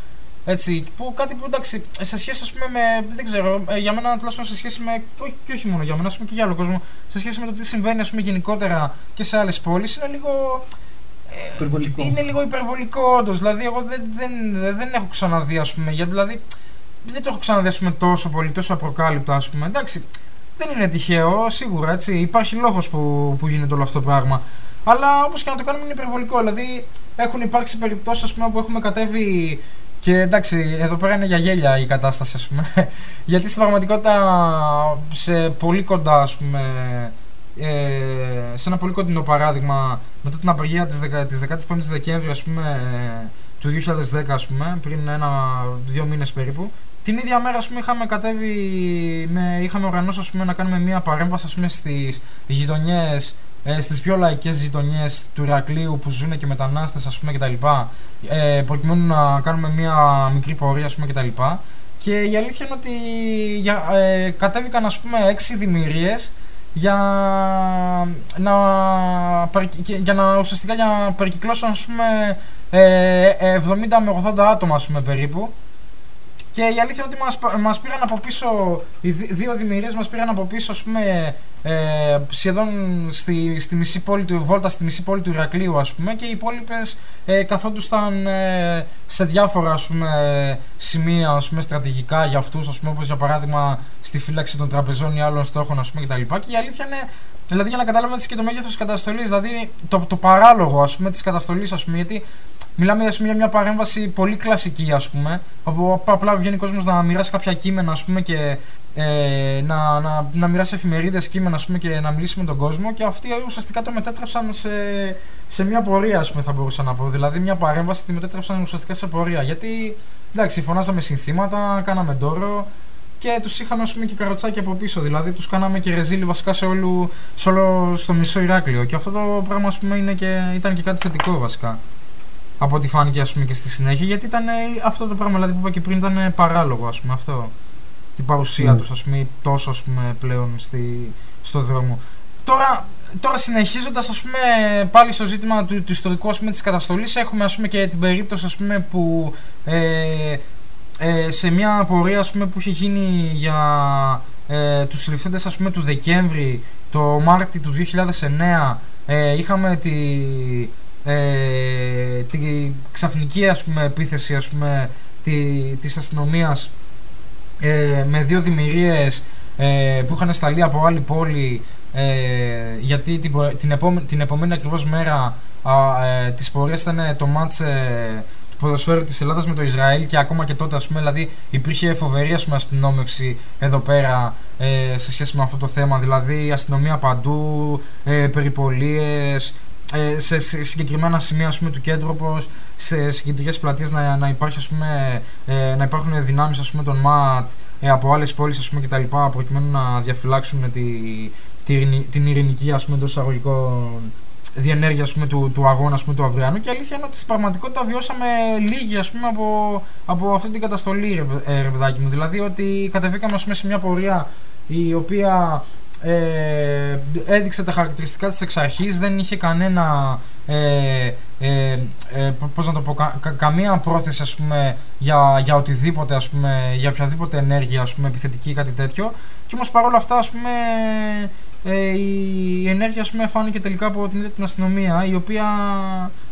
[SPEAKER 2] έτσι, που κάτι που εντάξει, σε σχέση ας πούμε με, δεν ξέρω, ε, για μένα τουλάχιστον σε σχέση με, όχι, και όχι μόνο για μένα, ας πούμε και για άλλο κόσμο, σε σχέση με το τι συμβαίνει ας πούμε γενικότερα και σε άλλες πόλεις, είναι λίγο,
[SPEAKER 1] υπερβολικό.
[SPEAKER 2] είναι λίγο υπερβολικό όντως. Δηλαδή, εγώ δεν, δεν, δεν έχω ξαναδεί, ας πούμε. Γιατί, δηλαδή, δεν το έχω ξαναδεί ας πούμε, τόσο πολύ, τόσο απροκάλυπτα, ας πούμε. Εντάξει, δεν είναι τυχαίο, σίγουρα έτσι. Υπάρχει λόγος που, που γίνεται όλο αυτό το πράγμα. Αλλά όπως και να το κάνουμε είναι υπερβολικό. Δηλαδή, έχουν υπάρξει περιπτώσεις που έχουμε κατέβει και εντάξει, εδώ πέρα είναι για γέλια η κατάσταση, ας πούμε. (laughs) Γιατί στην πραγματικότητα, σε πολύ κοντά, ας πούμε, ε, σε ένα πολύ κοντινό παράδειγμα, μετά την απεργία της, 15 η Δεκέμβρη, ας πούμε, του 2010, ας πούμε, πριν ένα-δύο μήνες περίπου, την ίδια μέρα, ας πούμε, είχαμε κατέβει, με, είχαμε οργανώσει, ας πούμε, να κάνουμε μια παρέμβαση, ας πούμε, στις γειτονιές ε, στις πιο λαϊκές γειτονιές του Ηρακλείου που ζουν και μετανάστες ας πούμε κτλ. Ε, προκειμένου να κάνουμε μια μικρή πορεία ας πούμε κτλ. Και η αλήθεια είναι ότι για, ε, κατέβηκαν ας πούμε έξι δημιουργίες για να, για να ουσιαστικά για να περικυκλώσουν ας πούμε ε, 70 με 80 άτομα ας πούμε περίπου και η αλήθεια είναι ότι μας, μας πήραν από πίσω, οι δύο δημιουργίες μας πήραν από πίσω, ας πούμε, ε, σχεδόν στη, στη μισή πόλη του, βόλτα στη μισή πόλη του Ηρακλείου, ας πούμε, και οι υπόλοιπες ε, καθόντουσαν ε, σε διάφορα, ας πούμε, σημεία, ας πούμε, στρατηγικά για αυτούς, ας πούμε, όπως για παράδειγμα στη φύλαξη των τραπεζών ή άλλων στόχων, ας πούμε, κτλ. Και η αλήθεια είναι, δηλαδή για να καταλάβουμε και το μέγεθος της καταστολής, δηλαδή το, το παράλογο, ας πούμε, της καταστολής, ας πούμε, γιατί Μιλάμε ας πούμε, για μια παρέμβαση πολύ κλασική, ας πούμε. Όπου απλά βγαίνει ο κόσμος να μοιράσει κάποια κείμενα, ας πούμε, και ε, να, να, να μοιράσει εφημερίδες κείμενα, ας πούμε, και να μιλήσει με τον κόσμο. Και αυτοί ουσιαστικά το μετέτρεψαν σε, σε μια πορεία, ας πούμε, θα μπορούσα να πω. Δηλαδή, μια παρέμβαση τη μετέτρεψαν ουσιαστικά σε πορεία. Γιατί, εντάξει, φωνάζαμε συνθήματα, κάναμε ντόρο και τους είχαμε ας πούμε, και καροτσάκια από πίσω. Δηλαδή τους κάναμε και ρεζίλι βασικά σε, όλο, σε όλο στο μισό Ηράκλειο. Και αυτό το πράγμα ας πούμε, είναι και, ήταν και κάτι θετικό βασικά από ό,τι φάνηκε ας πούμε, και στη συνέχεια, γιατί ήταν αυτό το πράγμα δηλαδή, που είπα και πριν ήταν παράλογο ας πούμε, αυτό. Η παρουσία mm. τους ας πούμε, τόσο ας πούμε, πλέον στη, στο δρόμο. Τώρα, τώρα συνεχίζοντας ας πούμε, πάλι στο ζήτημα του, του ιστορικού ας πούμε, της καταστολής έχουμε ας πούμε, και την περίπτωση ας πούμε, που ε, ε, σε μια πορεία ας πούμε, που είχε γίνει για ε, τους συλληφθέντες ας πούμε, του Δεκέμβρη το Μάρτι του 2009 ε, είχαμε τη, ε, τη ξαφνική ας πούμε, επίθεση ας πούμε, τη, της αστυνομίας ε, με δύο δημιουργίες ε, που είχαν σταλεί από άλλη πόλη ε, γιατί την, την, επόμενη, την επομένη ακριβώς μέρα α, ε, της πορείας ήταν το μάτς ε, του ποδοσφαίρου της Ελλάδας με το Ισραήλ και ακόμα και τότε ας πούμε δηλαδή υπήρχε φοβερή ας πούμε, αστυνόμευση εδώ πέρα ε, σε σχέση με αυτό το θέμα. Δηλαδή αστυνομία παντού, ε, περιπολίες ε, σε, συγκεκριμένα σημεία ας πούμε, του κέντρου όπως σε συγκεντρικές πλατείες να, να, υπάρχει, ας πούμε, ε, να υπάρχουν δυνάμεις ας πούμε, των ΜΑΤ ε, από άλλες πόλεις ας πούμε, και τα λοιπά προκειμένου να διαφυλάξουν τη, τη, την ειρηνική ας πούμε, εντός εισαγωγικών διενέργεια ας πούμε, του, του αγώνα ας πούμε, του αυριανού. Και αλήθεια είναι ότι στην πραγματικότητα βιώσαμε λίγοι ας πούμε, από, από αυτή την καταστολή ρε, ρε παιδάκι μου. Δηλαδή ότι κατεβήκαμε ας πούμε, σε μια πορεία η οποία ε, έδειξε τα χαρακτηριστικά της εξ αρχής, δεν είχε κανένα, ε, ε, ε πώς να το πω, καμία πρόθεση ας πούμε, για, για οτιδήποτε, ας πούμε, για οποιαδήποτε ενέργεια ας πούμε, επιθετική ή κάτι τέτοιο. Και όμως παρόλα αυτά ας πούμε, ε, η ενέργεια ας πούμε, φάνηκε τελικά από την, την αστυνομία, η οποία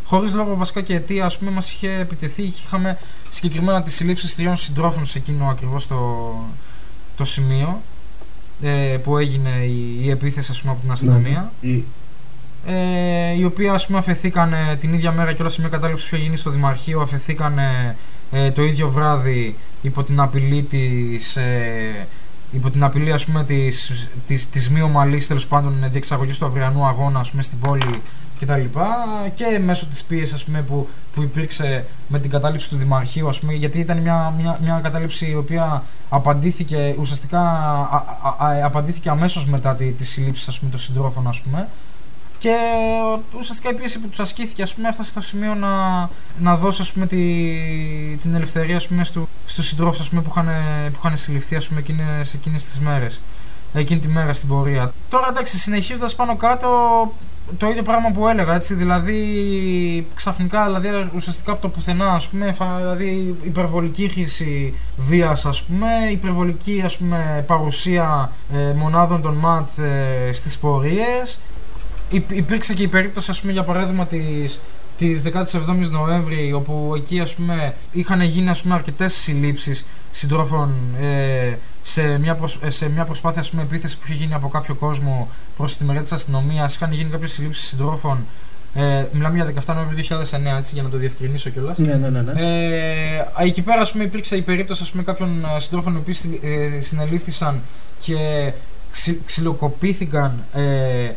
[SPEAKER 2] χωρίς λόγο βασικά και αιτία ας πούμε, μας είχε επιτεθεί και είχαμε συγκεκριμένα τις συλλήψεις τριών συντρόφων σε εκείνο ακριβώς το, το σημείο ε, που έγινε η, η επίθεση ας πούμε, από την αστυνομία. Ναι. Ε, οι οποίοι ας πούμε αφαιθήκαν την ίδια μέρα και όλα σε μια κατάληψη που είχε γίνει στο Δημαρχείο αφαιθήκαν ε, το ίδιο βράδυ υπό την απειλή της ε, υπό την απειλή ας πούμε της, της, της μη ομαλής τέλος πάντων διεξαγωγής του αυριανού αγώνα ας πούμε στην πόλη κτλ. Και μέσω της πίεσης ας πούμε, που, που υπήρξε με την κατάληψη του Δημαρχείου ας πούμε, γιατί ήταν μια, μια, μια κατάληψη η οποία απαντήθηκε ουσιαστικά α, α, α, απαντήθηκε αμέσως μετά τη, τη σύλληψη ας πούμε, των συντρόφων ας πούμε και ουσιαστικά η πίεση που τους ασκήθηκε ας πούμε, έφτασε στο σημείο να, να δώσει ας πούμε, τη, την ελευθερία ας πούμε, στου, στους συντρόφους που, είχαν, που είχαν συλληφθεί ας πούμε, εκείνες, εκείνες τις μέρες εκείνη τη μέρα στην πορεία. Τώρα εντάξει, συνεχίζοντας πάνω κάτω το ίδιο πράγμα που έλεγα, έτσι, δηλαδή ξαφνικά, δηλαδή ουσιαστικά από το πουθενά, ας πούμε, δηλαδή υπερβολική χρήση βίας, ας πούμε, υπερβολική, ας πούμε, παρουσία ε, μονάδων των ΜΑΤ ε, στις πορείες, υπήρξε και η περίπτωση, ας πούμε, για παράδειγμα, της, της 17ης Νοέμβρη, όπου εκεί, ας πούμε, είχαν γίνει, ας πούμε, αρκετές συλλήψεις συντρόφων ε, σε, μια ε, σε μια προσπάθεια, ας πούμε, επίθεση που είχε γίνει από κάποιο κόσμο προς τη μεριά της αστυνομίας. Είχαν γίνει κάποιες συλλήψεις συντρόφων ε, μιλάμε για 17 Νοεμβρίου 2009, έτσι, για να το διευκρινίσω κιόλας.
[SPEAKER 3] Ναι, ναι, ναι. ναι.
[SPEAKER 2] Ε, εκεί πέρα, ας πούμε, υπήρξε η περίπτωση ας πούμε, κάποιων ε, συντρόφων που ε, συνελήφθησαν και ξυ, ξυλοκοπήθηκαν ε,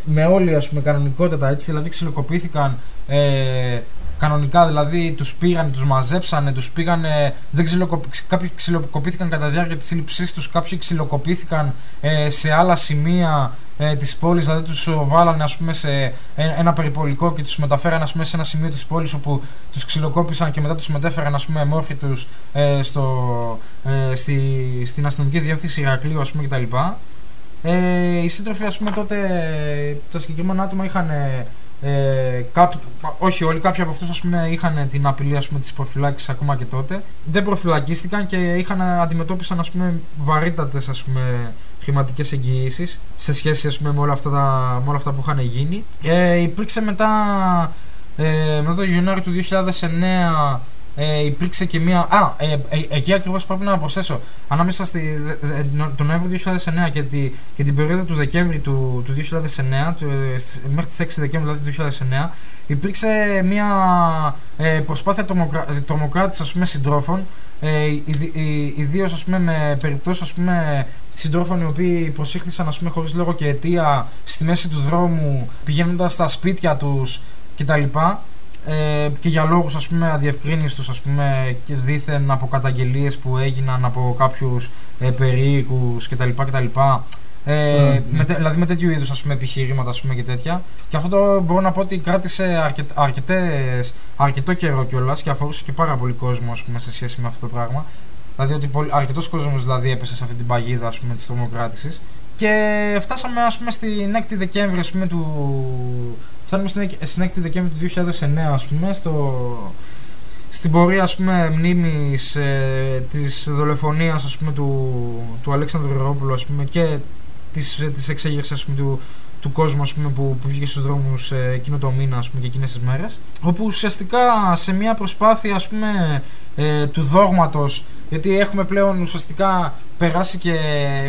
[SPEAKER 2] με όλη ας πούμε, κανονικότητα, έτσι, δηλαδή ξυλοκοπήθηκαν ε, κανονικά, δηλαδή τους πήγαν, τους μαζέψανε, τους πήγανε, δεν κάποιοι ξυλοκοπήθηκαν κατά τη διάρκεια της σύλληψής τους, κάποιοι ξυλοκοπήθηκαν ε, σε άλλα σημεία ε, της πόλης, δηλαδή τους βάλανε ας πούμε σε ένα περιπολικό και τους μεταφέραν ας πούμε σε ένα σημείο της πόλης όπου τους ξυλοκόπησαν και μετά τους μετέφεραν ας πούμε μόρφη τους ε, στο, ε, στη, στην αστυνομική διεύθυνση Ηρακλείου ας πούμε κτλ. Ε, οι σύντροφοι, ας πούμε, τότε τα συγκεκριμένα άτομα είχαν. Ε, κάποιοι, όχι όλοι, κάποιοι από αυτούς είχαν την απειλή ας πούμε, της προφυλάκησης ακόμα και τότε. Δεν προφυλακίστηκαν και είχαν, αντιμετώπισαν ας πούμε, βαρύτατες ας πούμε, χρηματικές εγγυήσεις σε σχέση ας πούμε, με, όλα αυτά τα, με όλα αυτά που είχαν γίνει. Ε, υπήρξε μετά, ε, μετά το Ιανουάριο του 2009 ε, υπήρξε και μία. Α, ε, ε, εκεί ακριβώς πρέπει να προσθέσω. Ανάμεσα στη, τον Νοέμβριο 2009 και, τη, και την περίοδο του Δεκέμβρη του, του 2009, του, ε, μέχρι τις 6 Δεκέμβρη δηλαδή του 2009, υπήρξε μία ε, προσπάθεια τρομοκρα, τρομοκράτη ας πούμε, συντρόφων. Ε, Ιδίως με περιπτώσεις συντρόφων οι οποίοι προσήχθησαν χωρίς λόγο και αιτία στη μέση του δρόμου, πηγαίνοντας στα σπίτια τους κτλ ε, και για λόγους ας πούμε αδιευκρίνιστους ας πούμε και δήθεν από καταγγελίες που έγιναν από κάποιους ε, περίοικους κτλ. κτλ. Ε, με, δηλαδή με τέτοιου είδους ας πούμε, επιχειρήματα ας πούμε, και τέτοια. Και αυτό το μπορώ να πω ότι κράτησε αρκετ, αρκετές, αρκετό καιρό κιόλας και αφορούσε και πάρα πολύ κόσμο ας πούμε, σε σχέση με αυτό το πράγμα. Δηλαδή ότι αρκετός κόσμος δηλαδή έπεσε σε αυτή την παγίδα ας πούμε, της τρομοκράτησης. Και φτάσαμε ας πούμε στην 6η Δεκέμβρη ας πούμε, του, Φτάνουμε στην 6η Δεκέμβρη του 2009, ας πούμε, στο, στην πορεία ας πούμε, μνήμης ε, της δολοφονίας ας πούμε, του, του Αλέξανδρου Ρόπουλου ας πούμε, και της, της εξέγερσης ας πούμε, του, του κόσμου ας πούμε, που, που βγήκε στους δρόμους ε, εκείνο το μήνα ας πούμε, και εκείνες τις μέρες όπου ουσιαστικά σε μια προσπάθεια ας πούμε, ε, του δόγματος γιατί έχουμε πλέον ουσιαστικά περάσει και,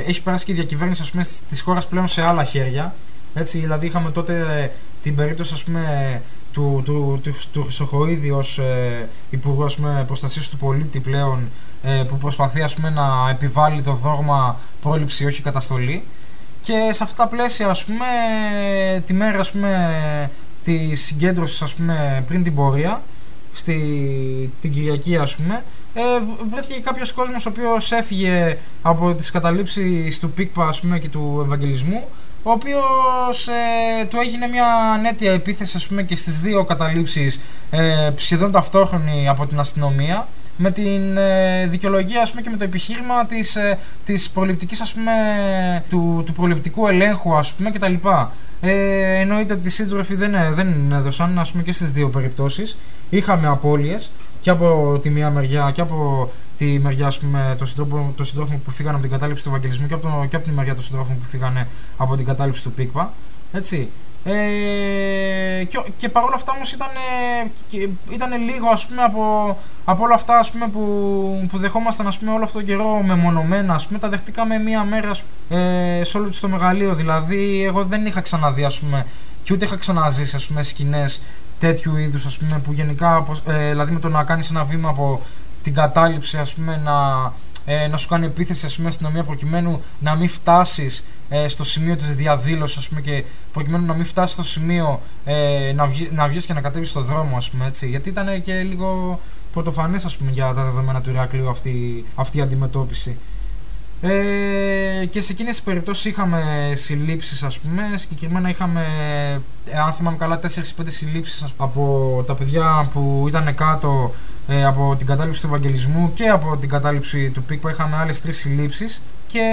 [SPEAKER 2] έχει περάσει και η διακυβέρνηση ας πούμε, της χώρας πλέον σε άλλα χέρια έτσι, δηλαδή είχαμε τότε την περίπτωση ας πούμε, του, του, του, του Χρυσοχοίδη ως ε, Υπουργού Προστασίας του Πολίτη πλέον ε, που προσπαθεί ας πούμε, να επιβάλλει το δόγμα πρόληψη όχι καταστολή και σε αυτά τα πλαίσια ας πούμε, τη μέρα ας πούμε, της συγκέντρωσης ας πούμε, πριν την πορεία στη, την Κυριακή ας πούμε ε, βρέθηκε κάποιος κόσμος ο οποίος έφυγε από τις καταλήψεις του ΠΙΚΠΑ ας πούμε, και του Ευαγγελισμού ο οποίος ε, του έγινε μια νέτια επίθεση ας πούμε, και στις δύο καταλήψεις ε, σχεδόν ταυτόχρονη από την αστυνομία με την ε, δικαιολογία ας πούμε, και με το επιχείρημα της, ε, της προληπτικής, ας πούμε, του, του προληπτικού ελέγχου ας πούμε, κτλ. Ε, εννοείται ότι οι σύντροφοι δεν, ε, δεν έδωσαν ας πούμε, και στις δύο περιπτώσεις. Είχαμε απώλειες και από τη μία μεριά και από τη μεριά ας πούμε, των συντρόφων, που φύγανε από την κατάληψη του Ευαγγελισμού και από, και από τη μεριά των συντρόφων που φύγανε από την κατάληψη του Πίκπα. Έτσι. Ε, και, και παρόλα αυτά όμως ήταν, ήταν λίγο ας πούμε από, από όλα αυτά ας πούμε, που, που δεχόμασταν ας πούμε, όλο αυτό το καιρό μεμονωμένα ας πούμε, τα δεχτήκαμε μία μέρα ε, σε όλο το μεγαλείο. Δηλαδή εγώ δεν είχα ξαναδεί ας πούμε, και ούτε είχα ξαναζήσει ας πούμε, σκηνές τέτοιου είδους ας πούμε, που γενικά ε, δηλαδή με το να κάνεις ένα βήμα από την κατάληψη ας πούμε, να ε, να σου κάνει επίθεση ας πούμε, αστυνομία προκειμένου να μην φτάσεις ε, στο σημείο της διαδήλωσης και προκειμένου να μην φτάσεις στο σημείο ε, να, βγει, να βγεις και να κατέβεις στο δρόμο, ας πούμε, έτσι. Γιατί ήταν και λίγο πρωτοφανές για τα δεδομένα του Ηράκλειου αυτή, αυτή η αντιμετώπιση. Ε, και σε εκείνες τις περιπτώσεις είχαμε συλλήψεις ας πούμε συγκεκριμένα είχαμε ε, αν θυμάμαι καλά 4-5 συλλήψεις από τα παιδιά που ήταν κάτω ε, από την κατάληψη του Ευαγγελισμού και από την κατάληψη του ΠΙΚΠΑ είχαμε άλλες τρεις συλλήψεις. Και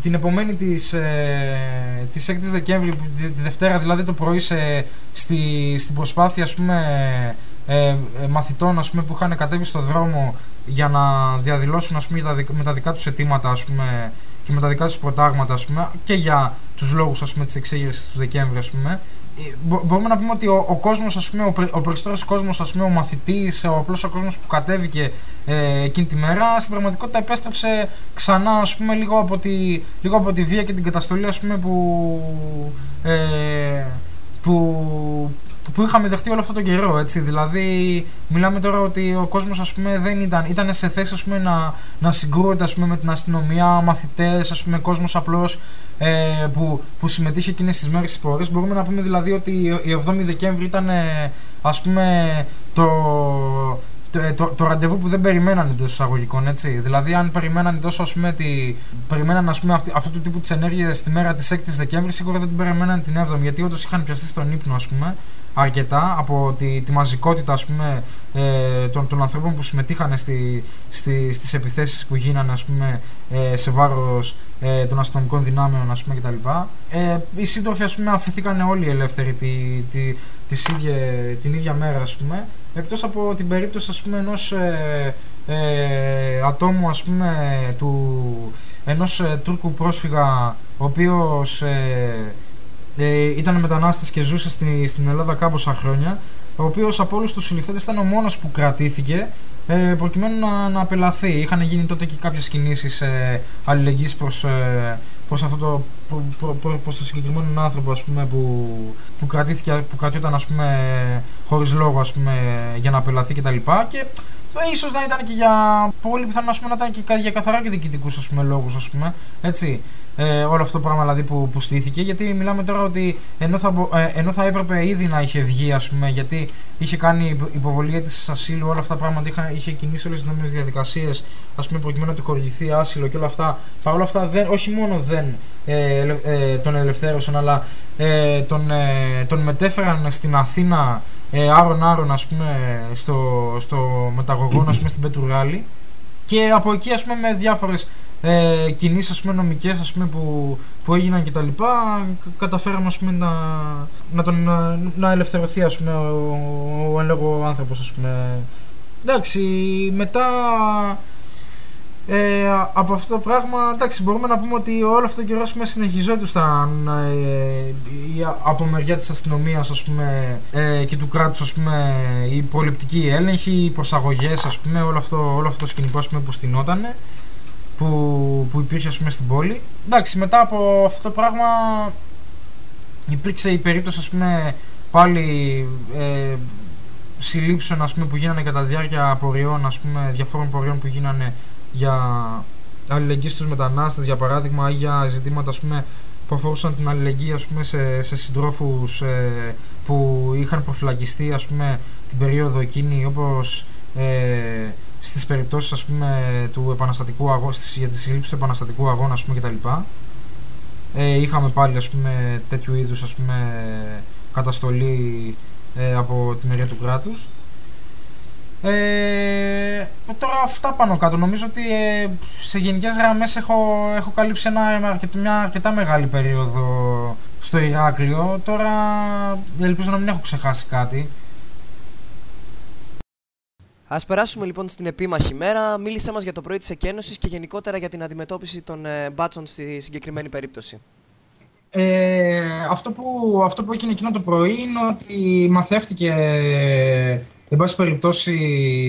[SPEAKER 2] την επομένη της, ε, της 6 Δεκέμβρη, τη, Δευτέρα δηλαδή το πρωί σε, στη, στην προσπάθεια ας πούμε, ε, ε, μαθητών ας πούμε, που είχαν κατέβει στο δρόμο για να διαδηλώσουν ας πούμε, με τα δικά τους αιτήματα ας πούμε, και με τα δικά τους προτάγματα ας πούμε, και για τους λόγους ας πούμε, της εξέγερσης του Δεκέμβρη ας πούμε, ε, μπορούμε να πούμε ότι ο, ο κόσμος, ας πούμε, ο, ο περισσότερος κόσμος, ας πούμε, ο μαθητής, ο απλός ο κόσμος που κατέβηκε ε, εκείνη τη μέρα, στην πραγματικότητα επέστρεψε ξανά, ας πούμε, λίγο από τη, λίγο από τη βία και την καταστολή, ας πούμε, που, ε, που, που είχαμε δεχτεί όλο αυτό τον καιρό, έτσι. Δηλαδή, μιλάμε τώρα ότι ο κόσμος, ας πούμε, δεν ήταν, ήταν σε θέση ας πούμε, να, να συγκρούεται ας πούμε, με την αστυνομία, μαθητές, ας πούμε, κόσμος απλώς ε, που, που συμμετείχε εκείνε τι μέρες της πορεία. Μπορούμε να πούμε δηλαδή ότι η 7η Δεκέμβρη ήταν, ε, ας πούμε, το, το, το, το, ραντεβού που δεν περιμένανε εντό εισαγωγικών, έτσι. Δηλαδή, αν περιμένανε τόσο, ας πούμε, τη, περιμέναν ας πούμε, αυτή, αυτού του τύπου τις ενέργειες τη μέρα της 6η Δεκέμβρης, σίγουρα δεν την περιμέναν την 7η, γιατί όντως είχαν πιαστεί στον ύπνο, ας πούμε, αρκετά από τη, τη μαζικότητα ας πούμε, ε, των, των ανθρώπων που συμμετείχαν στη, στη, στις επιθέσεις που γίνανε ας πούμε, ε, σε βάρος ε, των αστυνομικών δυνάμεων ας πούμε, κτλ. Ε, οι σύντροφοι ας πούμε, αφηθήκαν όλοι ελεύθεροι τη, τη, ίδια, την ίδια μέρα ας πούμε, εκτός από την περίπτωση ας πούμε, ενός ε, ε, ατόμου ας πούμε, του, ενός Τούρκου πρόσφυγα ο οποίος ε, ήταν μετανάστε και ζούσε στη, στην Ελλάδα κάμποσα χρόνια. Ο οποίος από όλους τους συλληφθέντες ήταν ο μόνος που κρατήθηκε ε, προκειμένου να, να απελαθεί. Είχαν γίνει τότε και κάποιες κινήσεις ε, αλληλεγγύης προ ε, προς αυτό το, προ, προ, προς το συγκεκριμένο άνθρωπο ας πούμε, που, που, κρατήθηκε, που κρατιόταν ας πούμε, χωρίς λόγο ας πούμε, για να απελαθεί κτλ. Και, και ε, ίσως να ήταν και για πολύ πιθανό να ήταν και για καθαρά και διοικητικούς λόγους ας πούμε, έτσι ε, όλο αυτό το πράγμα δηλαδή, που, που στήθηκε. Γιατί μιλάμε τώρα ότι ενώ θα, ε, ενώ θα έπρεπε ήδη να είχε βγει, ας πούμε, γιατί είχε κάνει υποβολή αίτηση ασύλου, όλα αυτά τα πράγματα, είχε, είχε κινήσει όλες τις νόμιμες διαδικασίες, ας πούμε, προκειμένου να του χορηγηθεί άσυλο και όλα αυτά. Παρ' όλα αυτά, δεν, όχι μόνο δεν ε, ε, τον ελευθέρωσαν, αλλά ε, τον, ε, τον μετέφεραν στην Αθήνα ε, άρον-άρον, ας πούμε, στο, στο μεταγωγό, ας πούμε, στην Πετρουγάλη. Και από εκεί, ας πούμε, με διάφορες ε, κινήσεις ας πούμε, νομικές ας πούμε, που, που έγιναν και τα λοιπά καταφέραμε ας πούμε, να, να, τον, να, να ελευθερωθεί ας πούμε, ο, ο, ο άνθρωπος ας πούμε. εντάξει μετά ε, από αυτό το πράγμα εντάξει μπορούμε να πούμε ότι όλο αυτό το καιρό ας πούμε, συνεχιζόντουσαν ε, από μεριά της αστυνομίας ας πούμε, ε, και του κράτους ας πούμε, η προληπτική έλεγχη, οι προσαγωγές ας πούμε, όλο αυτό, όλο αυτό το σκηνικό ας πούμε, που στηνότανε που, που υπήρχε ας πούμε, στην πόλη. Εντάξει, μετά από αυτό το πράγμα υπήρξε η περίπτωση ας πούμε, πάλι ε, συλλήψεων ας πούμε, που γίνανε κατά διάρκεια απορριών, ας πούμε, διαφόρων πορείων που γίνανε για αλληλεγγύη στους μετανάστες για παράδειγμα ή για ζητήματα ας πούμε, που αφορούσαν την αλληλεγγύη ας πούμε, σε, σε συντρόφους ε, που είχαν προφυλακιστεί ας πούμε, την περίοδο εκείνη όπως ε, στις περιπτώσεις ας πούμε, του επαναστατικού αγώνα, για τη σύλληψη του επαναστατικού αγώνα ας πούμε, κτλ. Ε, είχαμε πάλι ας πούμε, τέτοιου είδους ας πούμε, καταστολή ε, από τη μεριά του κράτους. Ε, τώρα αυτά πάνω κάτω. Νομίζω ότι ε, σε γενικές γραμμές έχω, έχω καλύψει ένα, μια αρκετά μεγάλη περίοδο στο Ηράκλειο. Τώρα ελπίζω να μην έχω ξεχάσει κάτι.
[SPEAKER 1] Α περάσουμε λοιπόν στην επίμαχη μέρα. Μίλησέ μας για το πρωί της εκένωσης και γενικότερα για την αντιμετώπιση των ε, μπάτσων στη συγκεκριμένη περίπτωση.
[SPEAKER 2] Ε, αυτό, που, αυτό που έγινε εκείνο το πρωί είναι ότι μαθεύτηκε, εν πάση περιπτώσει,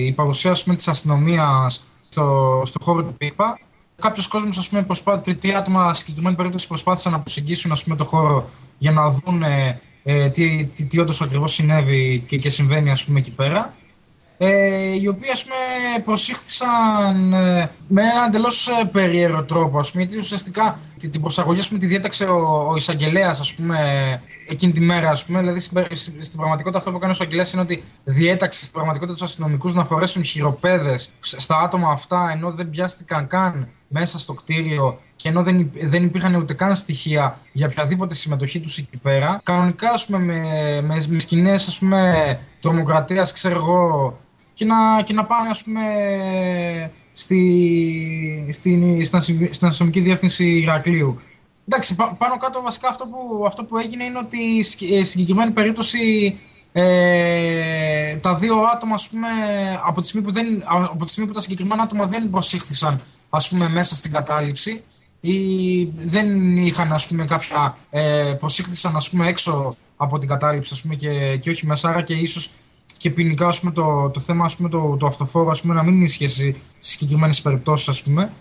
[SPEAKER 2] η παρουσία της αστυνομίας στο, στο χώρο του ΠΙΠΑ. Κάποιος κόσμος, ας πούμε, προσπάθησε, τρία άτομα συγκεκριμένη περίπτωση προσπάθησαν να προσεγγίσουν ας πούμε, το χώρο για να δουν ε, τι, τι, τι όντως ακριβώς συνέβη και, και συμβαίνει ας πούμε, εκεί πέρα ε, οι οποίοι ας πούμε, προσήχθησαν ε, με ένα εντελώς ε, περίεργο τρόπο. Ας πούμε, γιατί ουσιαστικά την προσαγωγή ας πούμε, τη διέταξε ο, ο εισαγγελέας εκείνη τη μέρα. Ας πούμε, δηλαδή στην, στην πραγματικότητα αυτό που έκανε ο εισαγγελέας είναι ότι διέταξε στην πραγματικότητα τους αστυνομικούς να φορέσουν χειροπέδες στα άτομα αυτά ενώ δεν πιάστηκαν καν μέσα στο κτίριο και ενώ δεν, δεν υπήρχαν ούτε καν στοιχεία για οποιαδήποτε συμμετοχή τους εκεί πέρα. Κανονικά, ας πούμε, με, με, με σκηνές τρομοκρατίας, ξέρω εγώ, και να, και να πάνε ας πούμε στη, στην, στην αστυνομική διεύθυνση Ηρακλείου. Εντάξει, πάνω κάτω βασικά αυτό που, αυτό που έγινε είναι ότι ε, στην συγκεκριμένη περίπτωση ε, τα δύο άτομα ας πούμε, από, τη στιγμή που δεν, από τη στιγμή που τα συγκεκριμένα άτομα δεν προσήχθησαν ας πούμε, μέσα στην κατάληψη ή δεν είχαν ας πούμε, κάποια ε, προσήχθησαν ας πούμε, έξω από την κατάληψη ας πούμε, και, και όχι μέσα άρα και ίσως και ποινικά ας πούμε, το, το θέμα ας πούμε, το, το αυτοφόρο ας πούμε, να μην ισχύει σε συγκεκριμένες περιπτώσεις. Ας πούμε.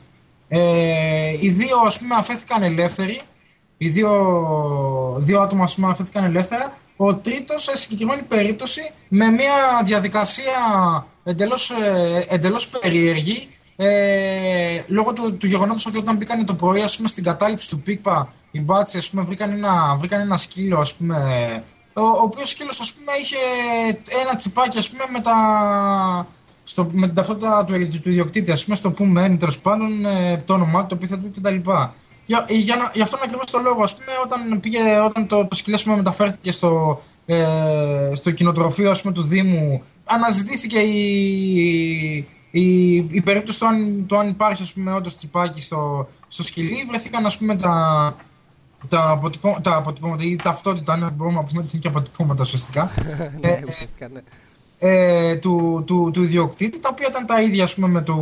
[SPEAKER 2] Ε, οι δύο ας πούμε, αφέθηκαν ελεύθεροι. Οι δύο, δύο άτομα ας πούμε, αφέθηκαν ελεύθερα. Ο τρίτος, σε συγκεκριμένη περίπτωση, με μια διαδικασία εντελώς ε, εντελώς περίεργη, ε, λόγω του, του γεγονότος ότι όταν μπήκαν το πρωί ας πούμε, στην κατάληψη του ΠΙΚΠΑ, οι μπάτσοι βρήκαν, ένα, βρήκαν ένα σκύλο ας πούμε, ο, ο οποίος σκύλος, ας πούμε, είχε ένα τσιπάκι, ας πούμε, με, τα, στο, με την ταυτότητα του, του ιδιοκτήτη, ας πούμε, στο που μένει, τέλος πάντων, ε, το όνομά του, το επίθετο του κτλ. Για, για, να, για αυτόν ακριβώς το λόγο, ας πούμε, όταν, πήγε, όταν το, το σκυλί πούμε, μεταφέρθηκε στο, ε, στο κοινοτροφείο ας πούμε, του Δήμου, αναζητήθηκε η, η, η περίπτωση του αν, το αν υπάρχει ας πούμε, όντως τσιπάκι στο, στο σκυλί. Βρεθήκαν ας πούμε, τα, τα, αποτυπώ, τα αποτυπώματα ή ταυτότητα, αν μπορούμε να πούμε ότι είναι και αποτυπώματα ουσιαστικά. (laughs)
[SPEAKER 1] ναι, ε, ουσιαστικά, ναι.
[SPEAKER 2] Ε, του, του, του ιδιοκτήτη, τα οποία ήταν τα ίδια ας πούμε, με, το,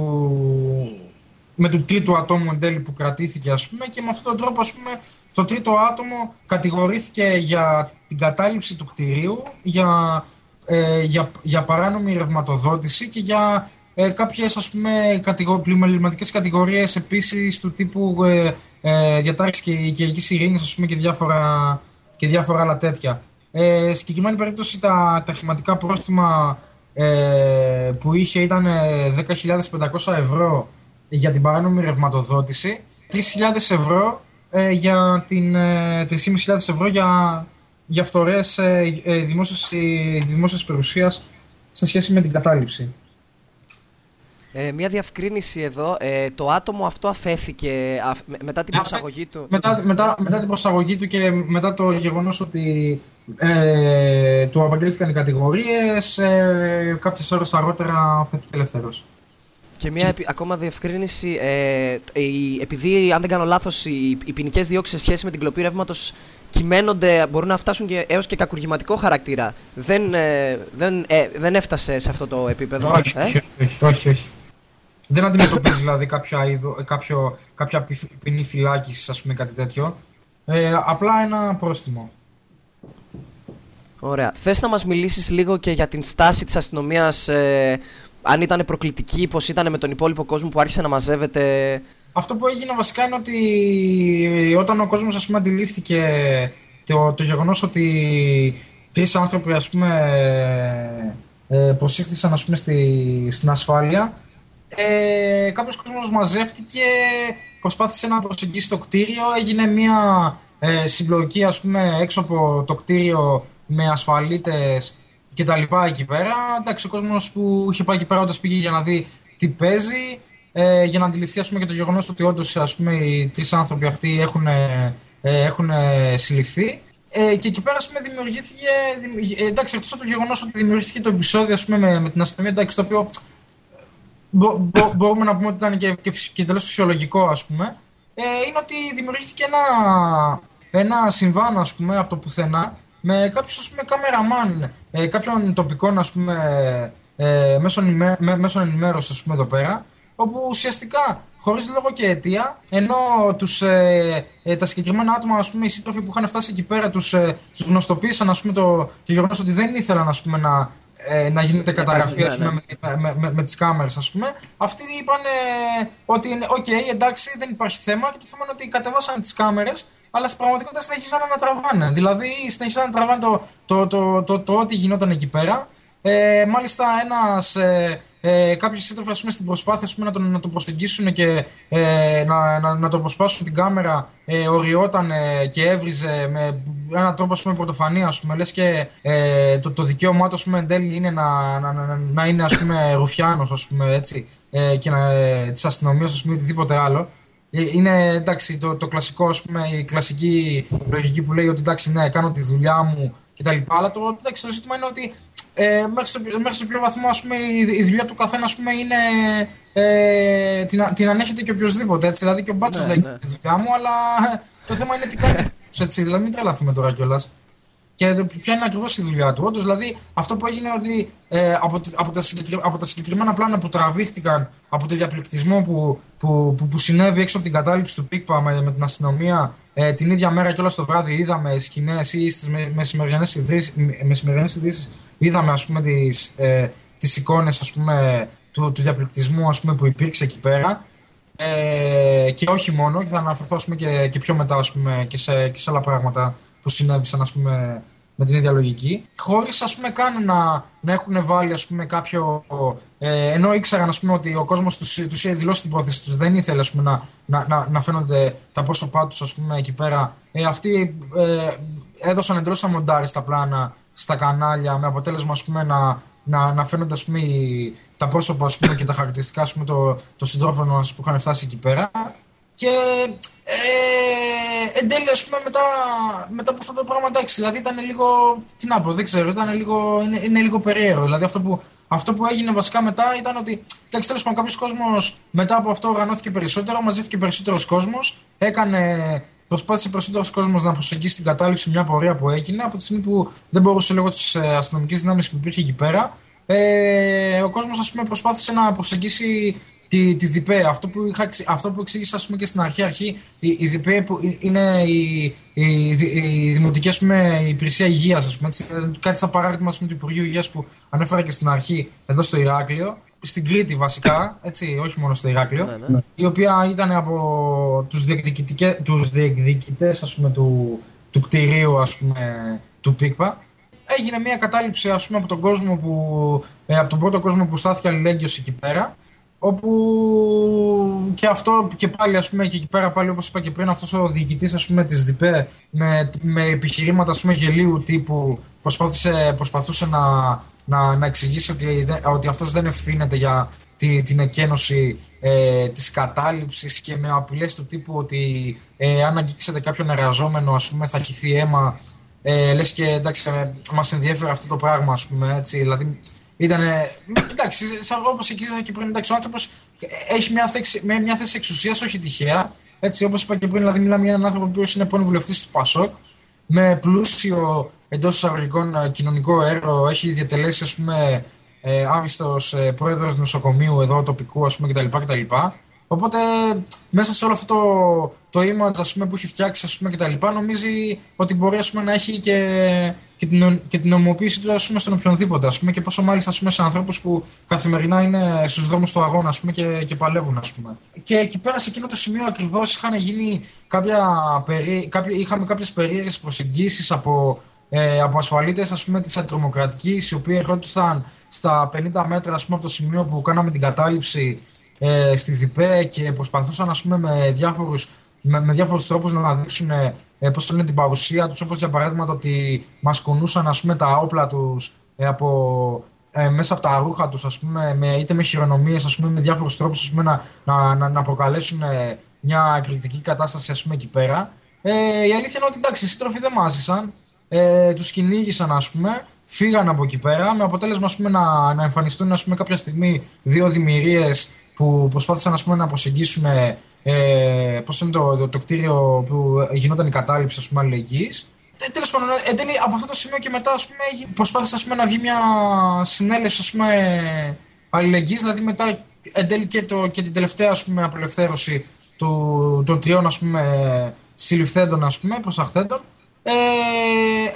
[SPEAKER 2] με το τρίτο ατόμο εν τέλει που κρατήθηκε ας πούμε, και με αυτόν τον τρόπο ας πούμε, το τρίτο άτομο κατηγορήθηκε για την κατάληψη του κτηρίου, για, ε, για, για παράνομη ρευματοδότηση και για ε, κάποιες ας πούμε κατηγο... πλημεληματικές κατηγορίες επίσης του τύπου ε, ε, διατάξεις και οικιακής ειρήνης ας πούμε και διάφορα, και διάφορα άλλα τέτοια. Ε, συγκεκριμένη περίπτωση τα, τα χρηματικά πρόστιμα ε, που είχε ήταν 10.500 ε, ευρώ για την παράνομη ρευματοδότηση, 3.000 ευρώ ε, για την 3.500 ευρώ για, για φθορές ε, ε, δημόσιας, δημόσιας περιουσίας σε σχέση με την κατάληψη.
[SPEAKER 1] Ε, μια διευκρίνηση εδώ. Ε, το άτομο αυτό αφέθηκε μετά την προσαγωγή του.
[SPEAKER 2] Μετά, μετά, μετά την προσαγωγή του και μετά το γεγονός ότι ε, του απαγγέλθηκαν οι κατηγορίες, ε, κάποιες ώρες αργότερα αφέθηκε ελεύθερος.
[SPEAKER 1] Και μια ακόμα διευκρίνηση, ε, επειδή αν δεν κάνω λάθος οι, οι ποινικές διώξεις σε σχέση με την κλοπή ρεύματος κυμαίνονται, μπορούν να φτάσουν και, έως και κακουργηματικό χαρακτήρα. Δεν, ε, δεν, ε, δεν έφτασε σε αυτό το επίπεδο.
[SPEAKER 2] Όχι, ε; όχι, όχι, όχι. Δεν αντιμετωπίζεις δηλαδή κάποια, είδο, κάποιο, κάποια ποινή φυλάκισης, ας πούμε, κάτι τέτοιο. Ε, απλά ένα πρόστιμο.
[SPEAKER 1] Ωραία. Θες να μας μιλήσεις λίγο και για την στάση της αστυνομίας, ε, αν ήταν προκλητική, πώς ήταν με τον υπόλοιπο κόσμο που άρχισε να μαζεύεται;
[SPEAKER 2] Αυτό που έγινε βασικά είναι ότι όταν ο κόσμος αντιλήφθηκε το, το γεγονός ότι τρεις άνθρωποι ας πούμε, ε, προσήχθησαν ας πούμε, στη, στην ασφάλεια, ε, κάποιος κόσμος μαζεύτηκε, προσπάθησε να προσεγγίσει το κτίριο, έγινε μια ε, συμπλοκή ας πούμε έξω από το κτίριο με ασφαλίτες και τα λοιπά εκεί πέρα. Εντάξει, ο κόσμος που είχε πάει εκεί πέρα όντως πήγε για να δει τι παίζει, ε, για να αντιληφθεί ας πούμε και το γεγονός ότι όντως ας πούμε οι τρεις άνθρωποι αυτοί έχουν, ε, έχουν συλληφθεί. Ε, και εκεί πέρα ας πούμε, δημιουργήθηκε. Ε, εντάξει, εκτός από το γεγονός ότι δημιουργήθηκε το επεισόδιο ας πούμε, με, με την αστυνομία, εντάξει, το οποίο μπο, μπο, μπορούμε να πούμε ότι ήταν και, και, και εντελώς φυσιολογικό, ας πούμε, ε, είναι ότι δημιουργήθηκε ένα, ένα συμβάν, ας πούμε, από το πουθενά, με κάποιους, ας πούμε, καμεραμάν, ε, κάποιων τοπικών, ας πούμε, ε, μέσω, ενημέρωσης, ας πούμε, εδώ πέρα, όπου ουσιαστικά χωρίς λόγο και αιτία, ενώ τους, ε, ε, τα συγκεκριμένα άτομα, ας πούμε, οι σύντροφοι που είχαν φτάσει εκεί πέρα, τους ε, τους γνωστοποίησαν ας πούμε, το, το γεγονός ότι δεν ήθελαν ας πούμε, να, ε, να γίνεται καταγραφή ας πούμε, με, με, με, με τις κάμερες ας πούμε. Αυτοί είπαν ότι ok, okay, εντάξει δεν υπάρχει θέμα και το θέμα είναι ότι κατεβάσαν τις κάμερες αλλά στην πραγματικότητα συνεχίζαν να τραβάνε. Δηλαδή συνεχίζαν να τραβάνε το, το, το, το, το, ό,τι γινόταν εκεί πέρα. Ε, μάλιστα ένας, ε, ε, κάποιοι σύντροφοι πούμε, στην προσπάθεια πούμε, να, τον, να τον προσεγγίσουν και ε, να, να, να τον αποσπάσουν την κάμερα ε, ωρυόταν και έβριζε με έναν τρόπο ας πούμε, πρωτοφανή ας πούμε, λες και ε, το, το δικαίωμά του εν τέλει είναι να, να, να, να είναι ας πούμε, ρουφιάνος ας πούμε, έτσι, ε, και να, ε, της αστυνομίας ή οτιδήποτε άλλο. Ε, είναι εντάξει, το, το κλασικό, ας πούμε, η κλασική λογική που λέει ότι εντάξει, ναι, κάνω τη δουλειά μου κτλ. Αλλά το, εντάξει, το ζήτημα είναι ότι ε, μέχρι, στο, μέχρι στο ποιο βαθμό ας πούμε, η, η δουλειά του καθένα ας πούμε, είναι, ε, την, την ανέχεται και οποιοδήποτε. Έτσι. Δηλαδή και ο Μπάτσος ναι, λέει ναι. τη δουλειά μου, αλλά το θέμα είναι τι κάνει. Έτσι, δηλαδή μην τρελαθούμε τώρα κιόλας. Και ποια είναι ακριβώς η δουλειά του. Όντως, δηλαδή, αυτό που έγινε ότι ε, από, από, τα από τα συγκεκριμένα πλάνα που τραβήχτηκαν από το διαπληκτισμό που, που, που, που συνέβη έξω από την κατάληψη του ΠΙΚΠΑ με, με την αστυνομία ε, την ίδια μέρα και όλα στο βράδυ είδαμε σκηνές ή στις μεσημεριανές ειδήσεις είδαμε ας πούμε τις, ε, τις εικόνες ας πούμε, του, του διαπληκτισμού ας πούμε, που υπήρξε εκεί πέρα. Ε, και όχι μόνο, και θα αναφερθώ ας πούμε, και, και πιο μετά ας πούμε, και, σε, και σε άλλα πράγματα που συνέβησαν ας πούμε, με την ίδια λογική. Χωρί α πούμε καν να, να έχουν βάλει ας πούμε, κάποιο. Ε, ενώ ήξεραν ας πούμε, ότι ο κόσμο του είχε δηλώσει την πρόθεση του, δεν ήθελε ας πούμε, να, να, να, να φαίνονται τα πρόσωπά του εκεί πέρα. Ε, αυτοί ε, έδωσαν εντελώ τα μοντάρι στα πλάνα, στα κανάλια, με αποτέλεσμα ας πούμε, να, να, να φαίνονται ας πούμε, τα πρόσωπα ας πούμε, και τα χαρακτηριστικά των το, το συντρόφων που είχαν φτάσει εκεί πέρα. Και ε, εν τέλει, ας πούμε, μετά, μετά από αυτό το πράγμα, εντάξει, δηλαδή ήταν λίγο, τι να πω, δεν ξέρω, ήταν λίγο, είναι, είναι λίγο περίεργο. Δηλαδή αυτό που, αυτό που έγινε βασικά μετά ήταν ότι, εντάξει, τέλος πάντων, κάποιος κόσμος μετά από αυτό οργανώθηκε περισσότερο, μαζεύτηκε περισσότερος κόσμος, έκανε, προσπάθησε περισσότερος κόσμος να προσεγγίσει την κατάληψη μια πορεία που έγινε από τη στιγμή που δεν μπορούσε λόγω της ε, αστυνομικής δύναμη που υπήρχε εκεί πέρα. Ε, ο κόσμος, ας πούμε, προσπάθησε να προσεγγίσει τη, τη ΔΠΕ. Αυτό που, είχα, αυτό που εξήγησα ας πούμε, και στην αρχή, αρχή η, η ΔΠΕ που είναι η, η, η Δημοτική ας πούμε, Υπηρεσία Υγείας, κάτι σαν παράδειγμα του Υπουργείου Υγείας που ανέφερα και στην αρχή εδώ στο Ηράκλειο. Στην Κρήτη βασικά, έτσι, όχι μόνο στο Ηράκλειο, ναι, ναι. η οποία ήταν από τους, τους διεκδικητές ας πούμε, του, του κτηρίου ας πούμε, του ΠΙΚΠΑ. Έγινε μια κατάληψη ας πούμε, από τον κόσμο που, ε, από τον πρώτο κόσμο που στάθηκε αλληλέγγυος εκεί πέρα όπου και αυτό και πάλι ας πούμε και εκεί πέρα πάλι όπως είπα και πριν αυτός ο διοικητής ας πούμε της ΔΠΕ με, με επιχειρήματα ας πούμε γελίου τύπου προσπάθησε, προσπαθούσε να, να, να εξηγήσει ότι, ότι αυτός δεν ευθύνεται για τη, την εκένωση ε, της κατάληψης και με απειλές του τύπου ότι ε, αν αγγίξετε κάποιον εργαζόμενο ας πούμε θα χυθεί αίμα. Ε, λες και εντάξει ε, μας ενδιαφέρει αυτό το πράγμα ας πούμε έτσι δηλαδή ήταν. Εντάξει, όπως εκεί και πριν, εντάξει, ο άνθρωπος έχει μια θέση, μια θέση εξουσίας, όχι τυχαία. Έτσι, όπως είπα και πριν, δηλαδή μιλάμε για έναν άνθρωπο που είναι πρώην βουλευτή του Πασόκ, με πλούσιο εντός εισαγωγικών ε, κοινωνικό έργο, έχει διατελέσει, ας πούμε, ε, άμυστος ε, πρόεδρος νοσοκομείου εδώ τοπικού, ας πούμε, κτλ. κτλ. Οπότε μέσα σε όλο αυτό το, το image ας πούμε, που έχει φτιάξει ας πούμε, κτλ. νομίζει ότι μπορεί ας πούμε, να έχει και και την, και την νομοποίηση του ας πούμε, στον οποιονδήποτε. Ας πούμε, και πόσο μάλιστα ας πούμε, σε ανθρώπους που καθημερινά είναι στους δρόμους του αγώνα ας πούμε, και, και παλεύουν. Ας πούμε. Και εκεί πέρα σε εκείνο το σημείο ακριβώς είχαν γίνει κάποια, περί, κάποια, είχαμε κάποιες περίεργες προσεγγίσεις από, ε, από ασφαλίτες της αντιτρομοκρατικής, οι οποίοι ερχόντουσαν στα 50 μέτρα ας πούμε, από το σημείο που κάναμε την κατάληψη ε, στη ΔΙΠΕ και προσπαθούσαν ας πούμε, με διάφορους με, με διάφορους τρόπους να δείξουν ε, πώς είναι την παρουσία τους, όπως για παράδειγμα το ότι μας κουνούσαν ας πούμε, τα όπλα τους ε, από, ε, μέσα από τα ρούχα τους, με, είτε με χειρονομίες, με διάφορους τρόπους να, να, να, να προκαλέσουν ε, μια εκρηκτική κατάσταση ας πούμε, εκεί πέρα. Ε, η αλήθεια είναι ότι εντάξει, οι σύντροφοι δεν μάζησαν. Ε, τους κυνήγησαν, ας πούμε, φύγαν από εκεί πέρα, με αποτέλεσμα ας πούμε, να, να εμφανιστούν ας πούμε, κάποια στιγμή δύο δημιουργίες που προσπάθησαν ας πούμε, να προσεγγίσουν ε, πώς είναι το, το, το, κτίριο που γινόταν η κατάληψη ας πούμε, αλληλεγγύης. Τέλος πάντων, εν τέλει από αυτό το σημείο και μετά ας πούμε, προσπάθησε ας πούμε, να βγει μια συνέλευση ας πούμε, αλληλεγγύης, δηλαδή μετά εν τέλει και, το, και την τελευταία ας πούμε, απελευθέρωση του, των τριών ας πούμε, συλληφθέντων ας πούμε, προσαχθέντων. Ε,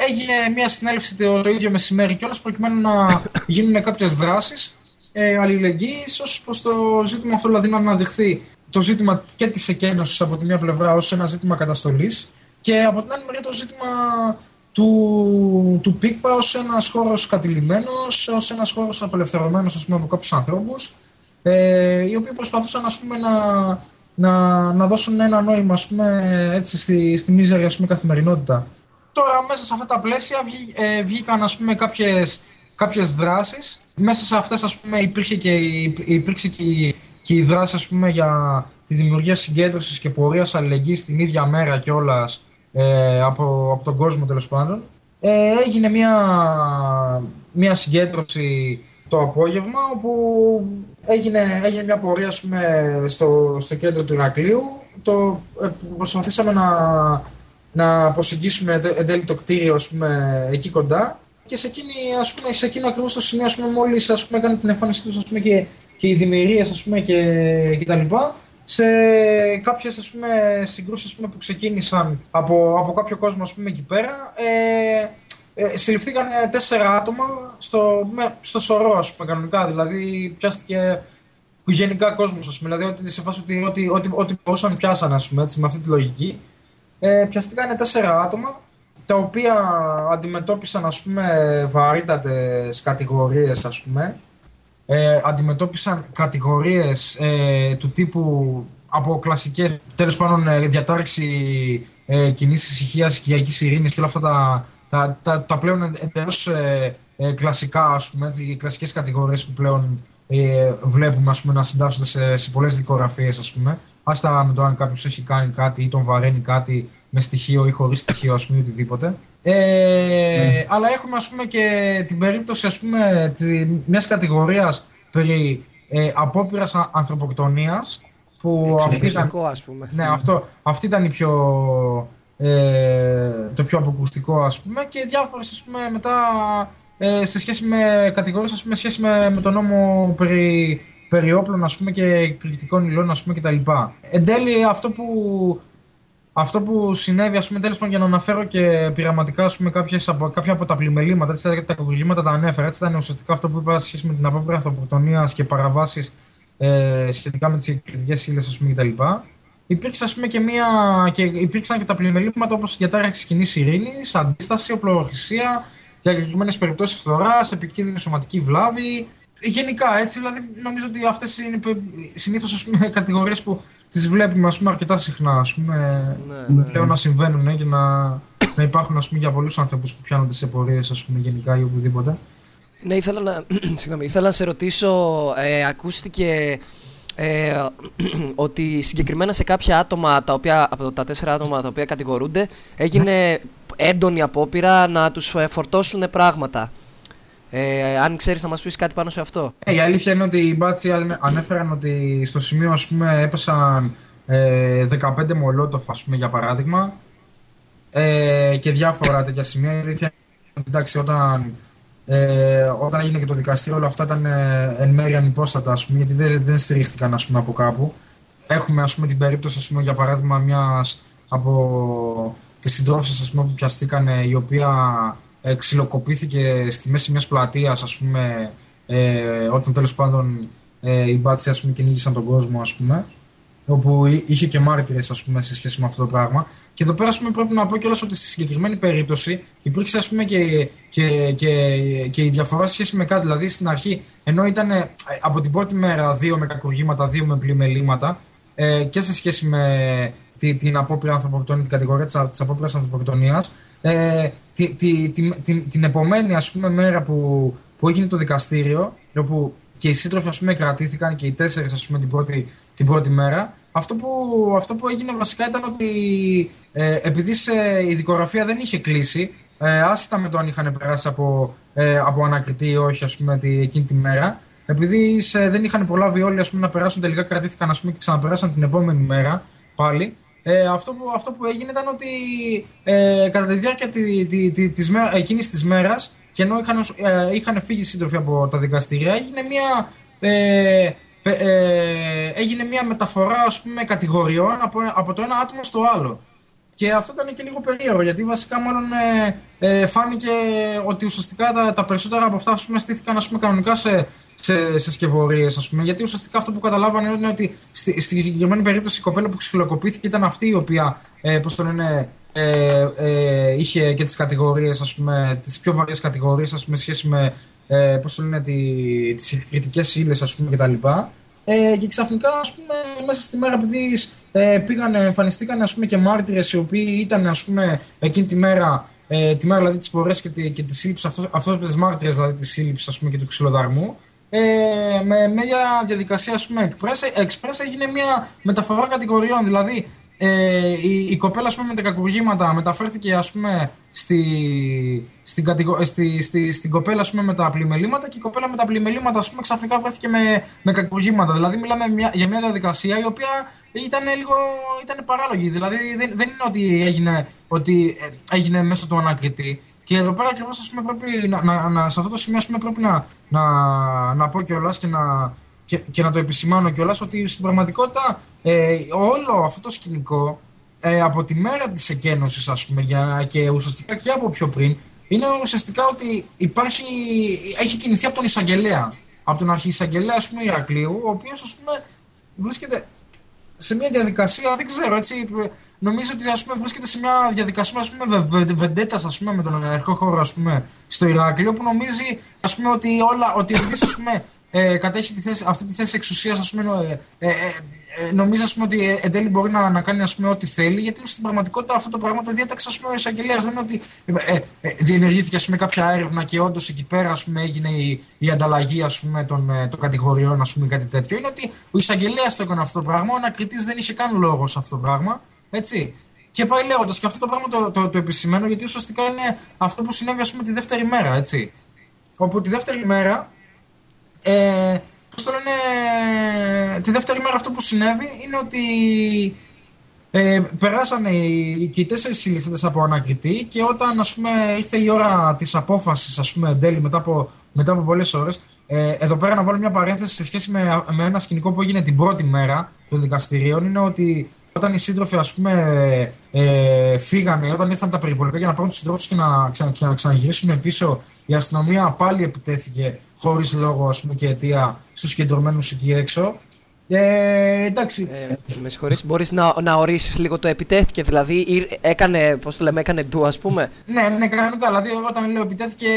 [SPEAKER 2] έγινε μια συνέλευση το, το ίδιο μεσημέρι κιόλας προκειμένου να (coughs) γίνουν κάποιες δράσεις ε, αλληλεγγύης ως προς το ζήτημα αυτό δηλαδή να αναδειχθεί το ζήτημα και της εκένωσης από τη μια πλευρά ως ένα ζήτημα καταστολής και από την άλλη μεριά το ζήτημα του, του ΠΙΚΠΑ ως ένας χώρος κατηλημένος, ως ένας χώρος απελευθερωμένος ας πούμε, από κάποιους ανθρώπους ε, οι οποίοι προσπαθούσαν ας πούμε, να, να, να δώσουν ένα νόημα ας πούμε, έτσι, στη, στη μίζερη ας πούμε, καθημερινότητα. Τώρα μέσα σε αυτά τα πλαίσια βγή, ε, βγήκαν ας πούμε, κάποιες, κάποιες δράσεις. Μέσα σε αυτές ας πούμε, υπήρχε και, υπήρξε και, και η δράση ας πούμε, για τη δημιουργία συγκέντρωσης και πορείας αλληλεγγύης την ίδια μέρα κιόλας ε, από, από τον κόσμο τέλος πάντων. Ε, έγινε μια, μια συγκέντρωση το απόγευμα όπου έγινε, έγινε μια πορεία στο, στο κέντρο του Ηρακλείου. Το, ε, προσπαθήσαμε να, να προσεγγίσουμε εν τέλει το κτίριο ας πούμε, εκεί κοντά και σε, εκείνη, ας πούμε, σε εκείνο ακριβώς το σημείο ας πούμε, μόλις ας πούμε, έκανε την εμφάνισή τους ας πούμε, και, και οι δημιουργίες ας πούμε, και, και τα λοιπά σε κάποιες ας πούμε, συγκρούσεις πούμε, που ξεκίνησαν από, από κάποιο κόσμο ας πούμε, εκεί πέρα ε, ε, συλληφθήκαν τέσσερα άτομα στο, με, στο σωρό, ας πούμε, κανονικά. Δηλαδή, πιάστηκε γενικά κόσμος, ας πούμε. Δηλαδή, ότι, σε φάση ότι, ότι, ότι, ότι μπορούσαν πιάσαν, ας πούμε, έτσι, με αυτή τη λογική. Ε, πιαστήκαν τέσσερα άτομα, τα οποία αντιμετώπισαν, ας πούμε, βαρύτατες κατηγορίες, ας πούμε. Ε, αντιμετώπισαν κατηγορίες ε, του τύπου από κλασικές, τέλος πάντων, ε, διατάρξη ε, κοινή ησυχίας, οικιακής ειρήνης και όλα αυτά τα, τα, τα, τα πλέον εντελώς ε, ε, κλασικά, ας πούμε, έτσι, οι κλασικές κατηγορίες που πλέον ε, βλέπουμε ας πούμε, να συντάσσονται σε, σε πολλές δικογραφίες, ας πούμε. Άστα με το αν κάποιος έχει κάνει κάτι ή τον βαραίνει κάτι με στοιχείο ή χωρίς στοιχείο, ας πούμε, οτιδήποτε. Ε, Αλλά έχουμε, ας πούμε, και την περίπτωση, ας πούμε, μιας κατηγορίας περί ε, απόπειρας ανθρωποκτονίας, που αυτή ήταν,
[SPEAKER 1] ας πούμε.
[SPEAKER 2] Ναι, αυτό, αυτή ήταν η πιο, ε, το πιο αποκουστικό ας πούμε και διάφορες ας πούμε μετά ε, σε σχέση με κατηγορίες ας πούμε σχέση με, με τον νόμο περί, περί όπλων ας πούμε και κριτικών υλών ας πούμε κτλ. Εν τέλει αυτό που, αυτό που συνέβη ας πούμε τέλος πάντων για να αναφέρω και πειραματικά ας πούμε κάποιες από, κάποια από τα πλημελήματα έτσι, τα κακουργήματα τα ανέφερα έτσι ήταν ουσιαστικά αυτό που είπα σε σχέση με την απόπειρα ανθρωποκτονίας και παραβάσεις ε, σχετικά με τις κριτικές ύλες ας πούμε κτλ υπήρξε, ας πούμε, και μια, και υπήρξαν και τα πλημελήματα όπως η διατάραξη κοινή ειρήνης, αντίσταση, οπλοχρησία, διακεκριμένε περιπτώσεις φθοράς, επικίνδυνη σωματική βλάβη. Γενικά έτσι, δηλαδή νομίζω ότι αυτές είναι συνήθως (laughs) κατηγορίες που τις βλέπουμε ας πούμε, αρκετά συχνά ας πούμε, ναι, ναι. πλέον να συμβαίνουν και να, να υπάρχουν ας πούμε, για πολλούς άνθρωπους που πιάνονται σε πορείες γενικά ή οπουδήποτε.
[SPEAKER 1] Ναι, ήθελα να, (clears throat) ήθελα να σε ρωτήσω, ε, ακούστηκε ε, (clears throat) ότι συγκεκριμένα σε κάποια άτομα, τα οποία, από τα τέσσερα άτομα τα οποία κατηγορούνται, έγινε έντονη απόπειρα να τους ε, φορτώσουν πράγματα. Ε, αν ξέρεις να μας πεις κάτι πάνω σε αυτό.
[SPEAKER 2] Ε, η αλήθεια είναι ότι οι μπάτσοι ανέφεραν ότι στο σημείο ας πούμε, έπεσαν ε, 15 μολότοφ ας πούμε, για παράδειγμα ε, και διάφορα τέτοια σημεία. Η αλήθεια εντάξει, όταν ε, όταν έγινε και το δικαστήριο, όλα αυτά ήταν ε, εν μέρει ανυπόστατα, ας πούμε, γιατί δεν, δεν στηρίχθηκαν ας πούμε, από κάπου. Έχουμε ας πούμε, την περίπτωση, ας πούμε, για παράδειγμα, μιας από τι συντρόφισε που πιαστήκαν, η οποία ε, ξυλοκοπήθηκε στη μέση μιας πλατείας, ας πούμε, ε, όταν τέλος πάντων ε, οι μπάτσοι ας πούμε, κυνήγησαν τον κόσμο, ας πούμε όπου είχε και μάρτυρες σε σχέση με αυτό το πράγμα. Και εδώ πέρα πούμε, πρέπει να πω κιόλας ότι στη συγκεκριμένη περίπτωση υπήρξε ας πούμε, και, και, και, και η διαφορά σε σχέση με κάτι. Δηλαδή στην αρχή, ενώ ήταν ε, από την πρώτη μέρα δύο με κακουργήματα, δύο με πλημελήματα ε, και σε σχέση με την, την απόπειρα ανθρωποκτονία, την κατηγορία της απόπειρας ανθρωποκτονίας, ε, τη, τη, τη, την επομένη ας πούμε, μέρα που, που έγινε το δικαστήριο, όπου και οι σύντροφοι ας πούμε, κρατήθηκαν και οι τέσσερις την, πρώτη, την πρώτη μέρα. Αυτό που, αυτό που έγινε βασικά ήταν ότι ε, επειδή σε, η δικογραφία δεν είχε κλείσει, ε, άσχετα με το αν είχαν περάσει από, ε, από ανακριτή ή όχι ας πούμε, τη, εκείνη τη μέρα, επειδή σε, δεν είχαν προλάβει όλοι ας πούμε, να περάσουν, τελικά κρατήθηκαν ας πούμε, και ξαναπεράσαν την επόμενη μέρα πάλι. Ε, αυτό, που, αυτό που έγινε ήταν ότι ε, κατά τη διάρκεια τη, τη, τη, της μέρα, εκείνης της μέρας και ενώ είχαν, ε, είχαν φύγει οι σύντροφοι από τα δικαστήρια έγινε μια, ε, ε, έγινε μια μεταφορά ας πούμε, κατηγοριών από, από το ένα άτομο στο άλλο. Και αυτό ήταν και λίγο περίεργο, γιατί βασικά μάλλον ε, ε, φάνηκε ότι ουσιαστικά τα, τα περισσότερα από αυτά ας πούμε, στήθηκαν ας πούμε, κανονικά σε, σε, σε σκευωρίες, ας πούμε. Γιατί ουσιαστικά αυτό που καταλάβανε είναι ότι στη, στη συγκεκριμένη περίπτωση η κοπέλα που ξυλοκοπήθηκε ήταν αυτή η οποία, ε, πώς το λένε, ε, ε, είχε και τις κατηγορίες, ας πούμε, τις πιο βαριές κατηγορίες, ας πούμε, σχέση με, ε, πώς το λένε, τις κριτικές ύλες, ας πούμε, κτλ. Ε, και ξαφνικά, ας πούμε, μέσα στη μέρα, επειδή ε, πήγαν, εμφανιστήκαν ας πούμε, και μάρτυρες οι οποίοι ήταν ας πούμε, εκείνη τη μέρα, ε, τη μέρα δηλαδή της πορείας και, τη, και της σύλληψης, αυτό, αυτό τις μάρτυρες δηλαδή της σύλληψης ας πούμε, και του ξυλοδαρμού, ε, με μια διαδικασία ας πούμε, express, express έγινε μια μεταφορά κατηγοριών, δηλαδή ε, η, η κοπέλα πούμε, με τα κακουργήματα μεταφέρθηκε ας πούμε, στη, στην, κατηγο, στη, στη, στην κοπέλα ας πούμε, με τα πλημελήματα και η κοπέλα με τα πλημελήματα ας πούμε, ξαφνικά βρέθηκε με, με κακουργήματα. Δηλαδή μιλάμε μια, για μια διαδικασία η οποία ήταν λίγο ήταν παράλογη. Δηλαδή δεν, δεν είναι ότι έγινε, ότι ε, έγινε μέσω του ανακριτή. Και εδώ πέρα ακριβώς πρέπει να, να, να, σε αυτό το σημείο πούμε, πρέπει να, να, να πω κιόλας και να, και, και να το επισημάνω κιόλας ότι στην πραγματικότητα ε, όλο αυτό το σκηνικό ε, από τη μέρα της εκένωσης ας πούμε για, και ουσιαστικά και από πιο πριν είναι ουσιαστικά ότι υπάρχει, έχει κινηθεί από τον εισαγγελέα. Από τον αρχιεισαγγελέα ας πούμε Ηρακλείου ο οποίος ας πούμε βρίσκεται σε μια διαδικασία, δεν ξέρω, έτσι, νομίζω ότι ας πούμε, βρίσκεται σε μια διαδικασία ας πούμε, βεντέτας ας πούμε, με τον ενεργό χώρο ας πούμε, στο Ηράκλειο που νομίζει ας πούμε, ότι, όλα, ότι ας πούμε, ε, κατέχει τη θέση, αυτή τη θέση εξουσίας ας πούμε, ε, ε, ε ε, νομίζω πούμε, ότι ε, εν τέλει μπορεί να, να κάνει ας πούμε, ό,τι θέλει, γιατί στην πραγματικότητα αυτό το πράγμα το διέταξε ας πούμε, ο εισαγγελέας. Δεν είναι ότι ε, ε, ε, διενεργήθηκε ας πούμε, κάποια έρευνα και όντως εκεί πέρα ας πούμε, έγινε η, η ανταλλαγή ας πούμε, των, ε, των κατηγοριών, ας πούμε, κάτι τέτοιο. Είναι ότι ο εισαγγελέας το έκανε αυτό το πράγμα, ο ανακριτής δεν είχε καν λόγο σε αυτό το πράγμα. Έτσι. Και πάει λέγοντας, και αυτό το πράγμα το, το, το, επισημαίνω, γιατί ουσιαστικά είναι αυτό που συνέβη ας πούμε, τη δεύτερη μέρα. Έτσι. Όπου τη δεύτερη μέρα. Ε, Πώς το λένε, τη δεύτερη μέρα αυτό που συνέβη είναι ότι ε, περάσανε οι, και οι τέσσερι συλληφθέντε από ανακριτή και όταν ας πούμε, ήρθε η ώρα της απόφασης, ας πούμε, εν τέλει μετά από, μετά από πολλές ώρες, ε, εδώ πέρα να βάλω μια παρένθεση σε σχέση με, με ένα σκηνικό που έγινε την πρώτη μέρα των δικαστηρίων. Είναι ότι όταν οι σύντροφοι ας πούμε, ε, φύγανε, όταν ήρθαν τα περιπολικά για να πάρουν τους συντρόφους και να, ξα, και να ξαναγυρίσουν πίσω, η αστυνομία πάλι επιτέθηκε χωρίς λόγο ας πούμε, και αιτία στους συγκεντρωμένου εκεί έξω. Ε, εντάξει.
[SPEAKER 1] Ε, με συγχωρείς, μπορείς να, να ορίσεις λίγο το επιτέθηκε, δηλαδή έκανε, πώς το λέμε, έκανε ντου ας πούμε;
[SPEAKER 2] ναι, ναι, κανονικά, δηλαδή όταν λέω επιτέθηκε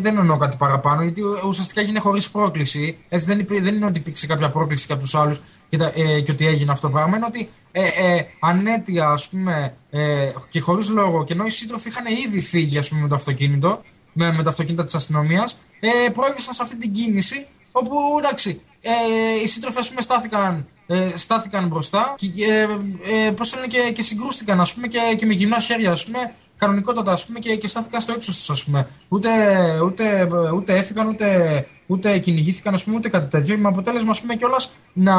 [SPEAKER 2] δεν εννοώ κάτι παραπάνω, γιατί ουσιαστικά έγινε χωρίς πρόκληση, έτσι δεν, δεν είναι ότι υπήρξε κάποια πρόκληση και από τους άλλους και, ε, και ότι έγινε αυτό το πράγμα, είναι ότι ε, ε, ανέτεια ας πούμε ε, και χωρίς λόγο και ενώ οι σύντροφοι είχαν ήδη φύγει ας πούμε με το αυτοκίνητο, με, με τα αυτοκίνητα της αστυνομίας, ε, προέβησαν σε αυτή την κίνηση όπου εντάξει, ε, οι σύντροφοι ας πούμε, στάθηκαν, ε, στάθηκαν μπροστά και, ε, ε, πώς και, και συγκρούστηκαν ας πούμε, και, και με γυμνά χέρια ας πούμε, κανονικότατα ας πούμε, και, και στάθηκαν στο ύψος τους. Ας πούμε. Ούτε, ούτε, ούτε έφυγαν, ούτε, ούτε κυνηγήθηκαν, ας πούμε, ούτε κάτι τέτοιο. Με αποτέλεσμα ας πούμε, κιόλας να,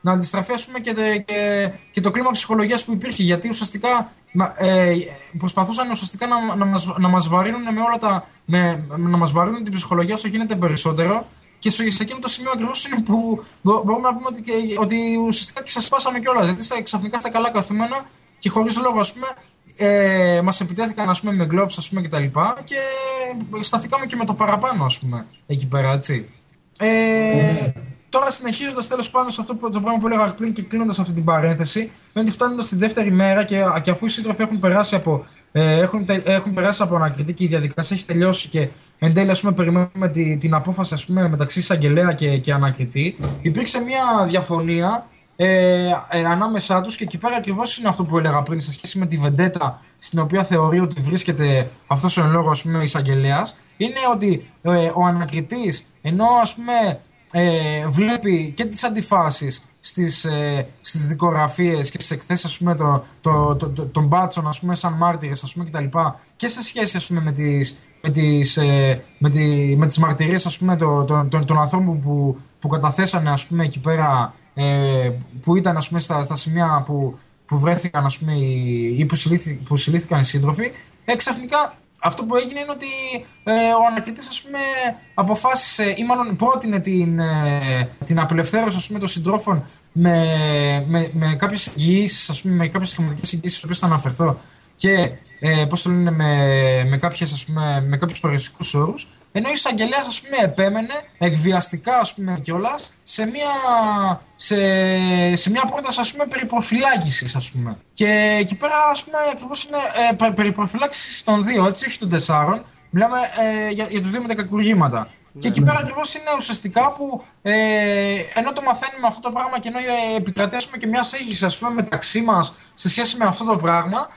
[SPEAKER 2] να αντιστραφεί ας πούμε, και, και, και το κλίμα ψυχολογίας που υπήρχε. Γιατί ουσιαστικά ε, προσπαθούσαν ουσιαστικά να, να, μας, να μας βαρύνουν με όλα τα. Με, να μας βαρύνουν την ψυχολογία όσο γίνεται περισσότερο και σε εκείνο το σημείο ακριβώς είναι που μπορούμε να πούμε ότι, ότι ουσιαστικά ξεσπάσαμε κιόλας. Γιατί στα, ξαφνικά στα καλά καθούμενα και χωρίς λόγο, ας πούμε, ε, μας επιτέθηκαν ας πούμε, με γκλόπ και τα λοιπά και σταθήκαμε και με το παραπάνω, ας πούμε, εκεί πέρα, έτσι. Ε, τώρα συνεχίζοντας τέλος πάνω σε αυτό το πράγμα που έλεγα πριν και κλείνοντας αυτή την παρένθεση, είναι ότι φτάνοντας τη δεύτερη μέρα και, και αφού οι σύντροφοι έχουν περάσει από ε, έχουν, έχουν περάσει από ανακριτή και η διαδικασία έχει τελειώσει και εν τέλει ας πούμε, περιμένουμε τη, την απόφαση ας πούμε, μεταξύ εισαγγελέα και, και ανακριτή. Υπήρξε μια διαφωνία ε, ε, ανάμεσά τους και εκεί πέρα ακριβώς είναι αυτό που έλεγα πριν σε σχέση με τη βεντέτα στην οποία θεωρεί ότι βρίσκεται αυτός ο εν λόγω εισαγγελέας. Είναι ότι ε, ο ανακριτής ενώ ας πούμε ε, βλέπει και τις αντιφάσεις στις, ε, στις δικογραφίες και στις εκθέσεις ας πούμε, το, το, το, των μπάτσων ας πούμε, σαν μάρτυρες ας πούμε, και και σε σχέση ας πούμε, με τις, με τις, ε, με τη, με τις μαρτυρίες ας πούμε, το, το, το, των ανθρώπων που, που καταθέσανε ας πούμε, εκεί πέρα ε, που ήταν ας πούμε, στα, στα σημεία που, που βρέθηκαν ας πούμε, ή που, που συλλήθηκαν οι σύντροφοι, ε, ξαφνικά αυτό που έγινε είναι ότι ε, ο ανακριτής ας πούμε αποφάσισε ή μάλλον πρότεινε την, ε, την απελευθέρωση ας πούμε, των συντρόφων με, με, με κάποιες εγγυήσεις, ας πούμε, με κάποιες χρηματικές εγγυήσεις στις οποίες θα αναφερθώ και ε, πώς το λένε, με, με, κάποιες, ας πούμε, με κάποιους περιοριστικούς όρους ενώ η εισαγγελέα, ας πούμε, επέμενε εκβιαστικά, ας πούμε, κιόλας, σε μια, σε, σε μια πρόταση, ας πούμε, περί προφυλάκησης, ας πούμε. Και εκεί πέρα, ας πούμε, ακριβώς είναι ε, περί προφυλάκησης των δύο, έτσι, όχι των τεσσάρων. Μιλάμε ε, για, για τους δύο με τα κακουργήματα. Ναι, και εκεί ναι. πέρα ακριβώς είναι ουσιαστικά που ε, ενώ το μαθαίνουμε αυτό το πράγμα και ενώ ε, επικρατέσουμε και μια σύγχυση ας πούμε, μεταξύ μας σε σχέση με αυτό το πράγμα,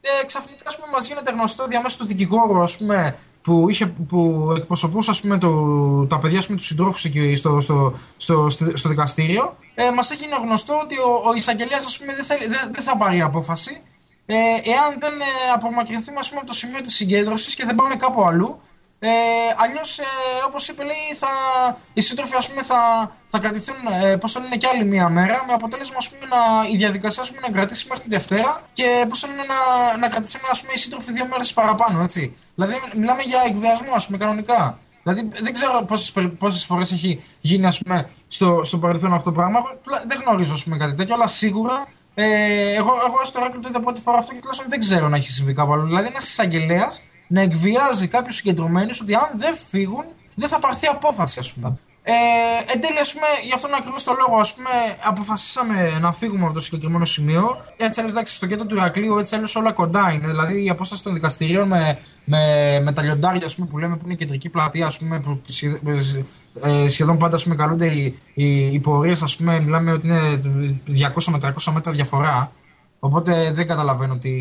[SPEAKER 2] ε, ξαφνικά ας πούμε, μας γίνεται γνωστό διαμέσου του δικηγόρου ας πούμε, που, είχε, που εκπροσωπούσε ας πούμε, το, τα παιδιά πούμε, τους συντρόφους εκεί στο, στο, στο, στο, δικαστήριο, ε, μας έγινε γνωστό ότι ο, ο εισαγγελέας δεν, δεν, δεν θα πάρει απόφαση. Ε, εάν δεν ε, απομακρυνθούμε από το σημείο της συγκέντρωσης και δεν πάμε κάπου αλλού ε, Αλλιώς, ε, όπως είπε, λέει, θα, οι σύντροφοι ας πούμε, θα, θα κρατηθούν ε, πώς λένε, και άλλη μία μέρα. Με αποτέλεσμα ας πούμε, να, η διαδικασία ας πούμε, να κρατήσει μέχρι τη Δευτέρα και πώς λένε, να, να κρατηθούν ας πούμε, οι σύντροφοι δύο μέρες παραπάνω. Έτσι. Δηλαδή, μιλάμε για εκβιασμό ας πούμε, κανονικά. Δηλαδή, δεν ξέρω πόσες φορές έχει γίνει ας πούμε, στο, στο παρελθόν αυτό το πράγμα. Δεν γνωρίζω ας πούμε, κάτι τέτοιο, αλλά σίγουρα ε, εγώ, εγώ στο Ράκλο το είδα πρώτη φορά αυτό και τουλάχιστον δεν ξέρω να έχει συμβεί κάπου άλλο. Δηλαδή, ένας εισαγγελέας να εκβιάζει κάποιους συγκεντρωμένους ότι αν δεν φύγουν δεν θα πάρθει απόφαση, ας πούμε. Ε, εν τέλει, ας πούμε, γι' αυτόν ακριβώς το λόγο, ας πούμε, αποφασίσαμε να φύγουμε από το συγκεκριμένο σημείο. Έτσι, αλλιώς, εντάξει, στο κέντρο του Ηρακλείου, έτσι, αλλιώς όλα κοντά είναι. Δηλαδή, η απόσταση των δικαστηρίων με, με, με τα λιοντάρια, ας πούμε, που λέμε που είναι κεντρική πλατεία, ας πούμε, που ε, σχεδόν πάντα, ας πούμε, καλούνται οι, οι, οι πορείε, ας πούμε, μιλάμε ότι είναι 200 με 300 μέτρα διαφορά. Οπότε δεν καταλαβαίνω ότι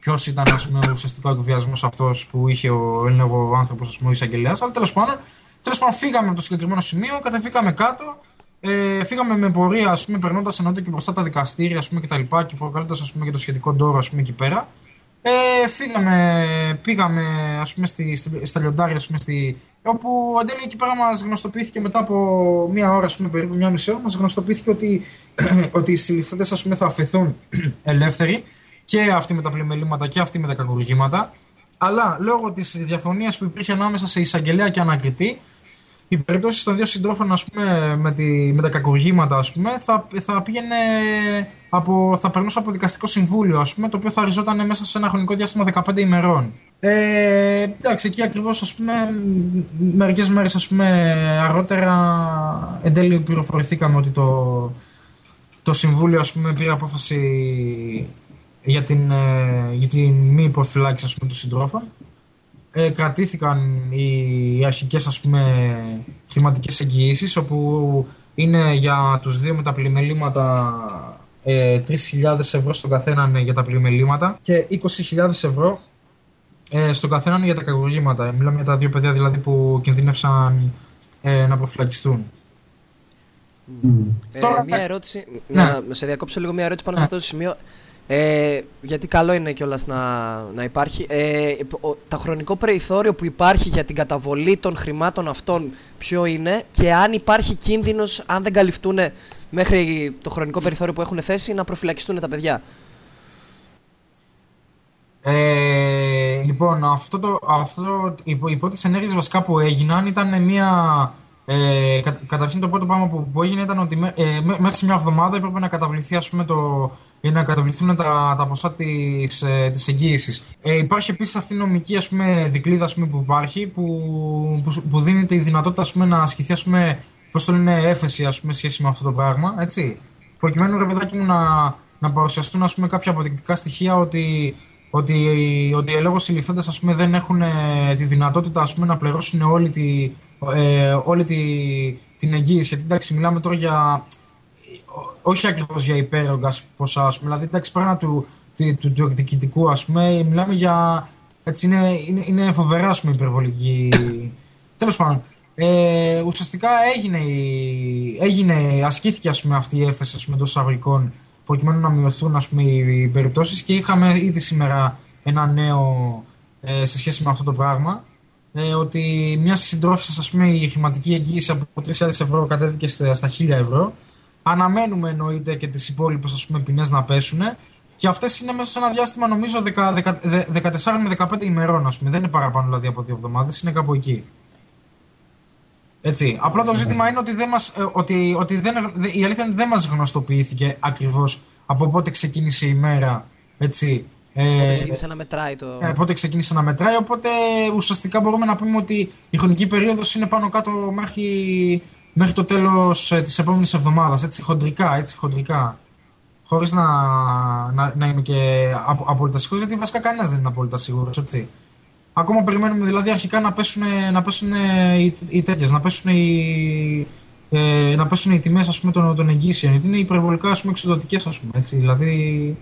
[SPEAKER 2] ποιο ήταν ας πούμε, ο ουσιαστικό εκβιασμό αυτό που είχε ο Έλληνο άνθρωπο, ο εισαγγελέα. Αλλά τέλο πάντων, τέλος πάντων, φύγαμε από το συγκεκριμένο σημείο, κατεβήκαμε κάτω. Ε, φύγαμε με πορεία, ας πούμε, περνώντα εννοείται και μπροστά τα δικαστήρια ας πούμε, και τα λοιπά και προκαλώντα και το σχετικό ντόρο ας πούμε, εκεί πέρα. Ε, φύγαμε, πήγαμε ας πούμε, στη, στη, στα λιοντάρια, ας πούμε, στη, όπου ο Αντέλη εκεί πέρα μα γνωστοποιήθηκε μετά από μία ώρα, ας πούμε, περίπου μία μισή ώρα, μα γνωστοποιήθηκε ότι, ότι οι συλληφθέντε θα αφαιθούν ελεύθεροι και αυτοί με τα πλημελήματα και αυτοί με τα κακουργήματα. Αλλά λόγω της διαφωνίας που υπήρχε ανάμεσα σε εισαγγελέα και ανακριτή, οι περιπτώσεις των δύο συντρόφων ας πούμε, με, τη, με τα κακουργήματα ας πούμε, θα, θα, πήγαινε από, θα περνούσε από δικαστικό συμβούλιο, ας πούμε, το οποίο θα ριζόταν μέσα σε ένα χρονικό διάστημα 15 ημερών. Ε, εντάξει, εκεί ακριβώς μερικές μέρες αργότερα εν τέλει πληροφορηθήκαμε ότι το, το Συμβούλιο ας πούμε, πήρε απόφαση για την, ε, για την μη υποφυλάκηση ας πούμε, των συντρόφων. Ε, κρατήθηκαν οι αρχικές ας πούμε, χρηματικές εγγυήσεις όπου είναι για τους δύο με τα πλημελήματα ε, 3.000 ευρώ στον καθέναν για τα πλημελήματα και 20.000 ευρώ ε, στον καθέναν για τα κακουργήματα. Μιλάμε για τα δύο παιδιά δηλαδή που κινδύνευσαν ε, να προφυλακιστούν.
[SPEAKER 1] Ε, Τώρα, μια ερώτηση, ναι. να σε διακόψω λίγο μια ερώτηση πάνω σε αυτό το σημείο. Ε, γιατί καλό είναι κιόλας να, να υπάρχει. Ε, τα χρονικό περιθώριο που υπάρχει για την καταβολή των χρημάτων αυτών ποιο είναι και αν υπάρχει κίνδυνος, αν δεν καλυφθούν μέχρι το χρονικό περιθώριο που έχουν θέσει, να προφυλακιστούν τα παιδιά.
[SPEAKER 2] Ε, λοιπόν, αυτό το, αυτό, οι πρώτε ενέργειες βασικά που έγιναν ήταν μια ε, κα, καταρχήν το πρώτο πράγμα που, που έγινε ήταν ότι ε, μέσα σε μια εβδομάδα έπρεπε να καταβληθεί ας πούμε, το, να καταβληθούν τα, τα ποσά της, ε, της εγγύησης. Ε, υπάρχει επίσης αυτή η νομική ας πούμε, δικλίδα ας πούμε, που υπάρχει που, που, που δίνει τη δυνατότητα ας πούμε, να ασκηθεί ας πούμε, πώς το λένε έφεση ας πούμε, σχέση με αυτό το πράγμα. Έτσι. Προκειμένου ρε παιδάκι μου να, να παρουσιαστούν ας πούμε, κάποια αποδεικτικά στοιχεία ότι ότι, ότι οι ελόγω συλληφθέντε δεν έχουν τη δυνατότητα ας πούμε, να πληρώσουν όλη, τη, ε, όλη τη, την εγγύηση. Γιατί εντάξει, μιλάμε τώρα για. Όχι ακριβώς για υπέρογκα ποσά, ας πούμε, δηλαδή εντάξει, πέραν του, του, του, του εκδικητικού, ας πούμε, μιλάμε για. Έτσι είναι, είναι, είναι φοβερά ας πούμε, υπερβολική. Τέλος πάντων, ε, ουσιαστικά έγινε, έγινε, ασκήθηκε ας πούμε, αυτή η έφεση ας πούμε, των εισαγωγικών προκειμένου να μειωθούν ας πούμε, οι περιπτώσεις και είχαμε ήδη σήμερα ένα νέο ε, σε σχέση με αυτό το πράγμα. Ε, ότι μια συντρόφισσα, ας πούμε, η χρηματική εγγύηση από 3.000 ευρώ κατέβηκε στα 1.000 ευρώ Αναμένουμε εννοείται και τις υπόλοιπες ποινές να πέσουν. Και αυτές είναι μέσα σε ένα διάστημα νομίζω 14 με 15 ημερών, ας πούμε. Δεν είναι παραπάνω δηλαδή από δύο εβδομάδες, είναι κάπου εκεί. Έτσι. Απλά το ζήτημα είναι ότι, δεν μας, ε, ότι, ότι δεν, η αλήθεια είναι ότι δεν μας γνωστοποιήθηκε ακριβώς από πότε ξεκίνησε η μέρα. Έτσι.
[SPEAKER 1] Ε, πότε ξεκίνησε να μετράει το.
[SPEAKER 2] Ε, πότε ξεκίνησε να μετράει, οπότε ουσιαστικά μπορούμε να πούμε ότι η χρονική περίοδος είναι πάνω κάτω μέχρι, μέχρι το τέλος ε, της επόμενης εβδομάδας, έτσι, χοντρικά, έτσι, χοντρικά. Χωρίς να, να, να είμαι και απόλυτα σίγουρος, γιατί βασικά κανένας δεν είναι απόλυτα σίγουρος, έτσι. Ακόμα περιμένουμε δηλαδή αρχικά να πέσουν, να πέσουν οι, οι τέτοιες, να πέσουν οι, ε, να πέσουν οι τιμές ας πούμε, των, των εγγύσεων, γιατί είναι υπερβολικά ας πούμε, εξοδοτικές, ας πούμε, έτσι, δηλαδή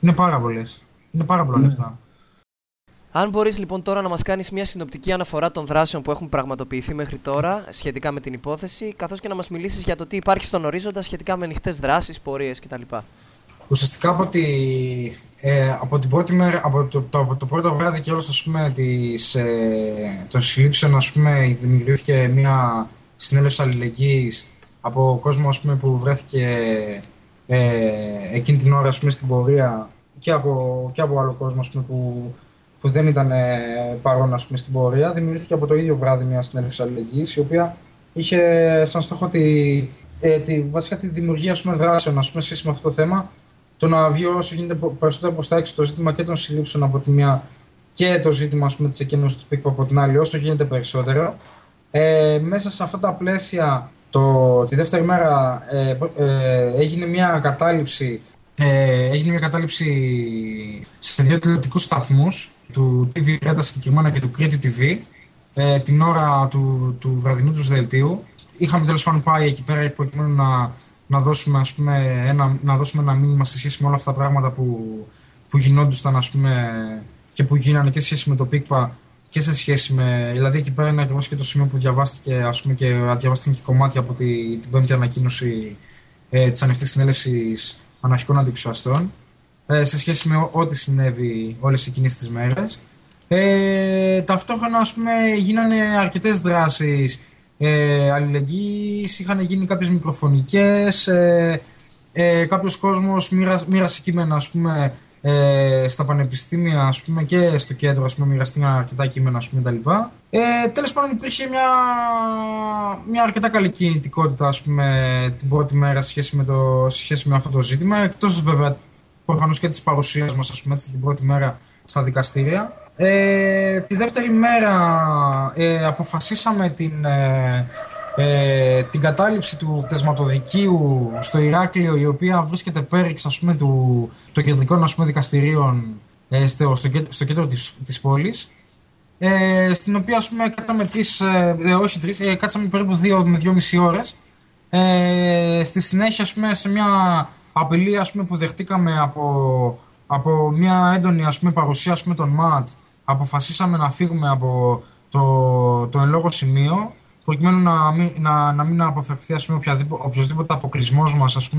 [SPEAKER 2] είναι πάρα πολλές, είναι πάρα πολλά ναι. λεφτά.
[SPEAKER 1] Αν μπορείς λοιπόν τώρα να μας κάνεις μια συνοπτική αναφορά των δράσεων που έχουν πραγματοποιηθεί μέχρι τώρα σχετικά με την υπόθεση, καθώς και να μας μιλήσεις για το τι υπάρχει στον ορίζοντα σχετικά με ανοιχτές δράσεις, πορείες κτλ.
[SPEAKER 2] Ουσιαστικά από, τη, ε, από την πρώτη μέρα, από το, το, το πρώτο βράδυ και όλος, ας πούμε, της, ε, των συλλήψεων, ας πούμε, δημιουργήθηκε μια συνέλευση αλληλεγγύης από κόσμο, ας πούμε, που βρέθηκε ε, εκείνη την ώρα, ας πούμε, στην πορεία και από, και από άλλο κόσμο, ας πούμε, που, που δεν ήταν ε, παρόν, ας πούμε, στην πορεία. Δημιουργήθηκε από το ίδιο βράδυ μια συνέλευση αλληλεγγύης, η οποία είχε σαν στόχο τη, ε, τη, βασικά τη δημιουργία, ας πούμε, δράσεων, ας πούμε, σχέση με αυτό το θέμα, το να βγει όσο γίνεται περισσότερο προ τα έξω το ζήτημα και των συλλήψεων από τη μία και το ζήτημα της της του πίκου από την άλλη, όσο γίνεται περισσότερο. Ε, μέσα σε αυτά τα πλαίσια, το, τη δεύτερη μέρα ε, ε, έγινε μια κατάληψη ε, έγινε μια κατάληψη σε δύο τηλεοπτικούς σταθμούς, του TV30 συγκεκριμένα και του Crete TV, ε, την ώρα του, του βραδινού τους δελτίου. Είχαμε τέλος πάντων πάει εκεί πέρα προκειμένου να να δώσουμε, ας πούμε, ένα, να δώσουμε ένα μήνυμα σε σχέση με όλα αυτά τα πράγματα που, που γινόντουσαν ας πούμε, και που γίνανε και σε σχέση με το ΠΙΚΠΑ και σε σχέση με. Δηλαδή, εκεί πέρα είναι ακριβώς και το σημείο που διαβάστηκε ας πούμε, και διαβάστηκαν και κομμάτια από τη, την πέμπτη ανακοίνωση ε, της ανοιχτής συνέλευσης αναρχικών αντιξουαστών ε, σε σχέση με ό,τι συνέβη όλες εκείνες τις μέρες. Ε, ταυτόχρονα, ας πούμε, γίνανε αρκετές δράσεις ε, αλληλεγγύης, είχαν γίνει κάποιες μικροφωνικές, ε, ε, κάποιος κόσμος μοίρασε κείμενα ας πούμε, ε, στα πανεπιστήμια ας πούμε, και στο κέντρο ας πούμε, μοιραστήκαν αρκετά κείμενα ας πούμε, Ε, τέλος πάντων υπήρχε μια, μια αρκετά καλή κινητικότητα ας πούμε, την πρώτη μέρα σχέση με, το, σχέση με αυτό το ζήτημα, εκτός βέβαια προφανώς και της παρουσίας μας ας πούμε, έτσι, την πρώτη μέρα στα δικαστήρια. Ε, τη δεύτερη μέρα ε, αποφασίσαμε την, ε, ε, την κατάληψη του κτεσματοδικείου στο Ηράκλειο η οποία βρίσκεται πέριξ ας πούμε, του, των κεντρικών ας πούμε, δικαστηρίων ε, στο, στο, στο, κέντρο της, της πόλης ε, στην οποία ας πούμε κάτσαμε τρεις, όχι τρεις, κάτσαμε περίπου δύο με δυόμιση ώρες. Στη συνέχεια ας πούμε, σε μια απειλή ας πούμε, που δεχτήκαμε από, από μια έντονη ας πούμε, παρουσία ας πούμε, των ΜΑΤ αποφασίσαμε να φύγουμε από το, το εν λόγω σημείο προκειμένου να μην, να, να μην αποφευθεί ας πούμε, οποιοδήποτε αποκλεισμός μας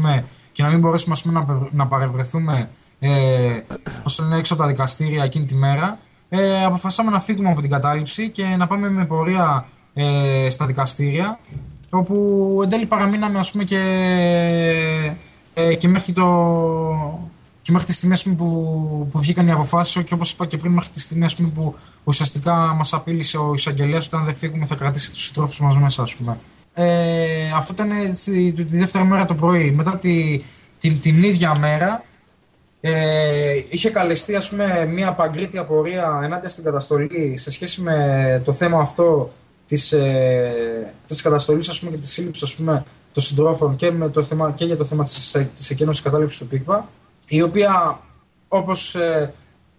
[SPEAKER 2] και να μην μπορέσουμε ας πούμε, να, να παρευρεθούμε ε, ώστε έξω από τα δικαστήρια εκείνη τη μέρα. Ε, αποφασίσαμε να φύγουμε από την κατάληψη και να πάμε με πορεία ε, στα δικαστήρια όπου εν τέλει παραμείναμε ας πούμε, και, ε, και μέχρι το, και μέχρι τη στιγμή που, που βγήκαν οι αποφάσεις, και όπως είπα και πριν, μέχρι τη στιγμή που ουσιαστικά μας απείλησε ο εισαγγελέας ότι αν δεν φύγουμε θα κρατήσει τους συντρόφους μας μέσα, ας πούμε. Ε, αυτό ήταν τη, τη δεύτερη μέρα το πρωί. Μετά τη, την, την ίδια μέρα ε, είχε καλεστεί ας πούμε, μια παγκρίτια πορεία ενάντια στην καταστολή σε σχέση με το θέμα αυτό της, ε, της καταστολής ας πούμε, και της σύλληψης ας πούμε, των συντρόφων και, με το θέμα, και για το θέμα της, της εκένωσης κατάληψης του ΠΙΚΠΑ η οποία όπως ε,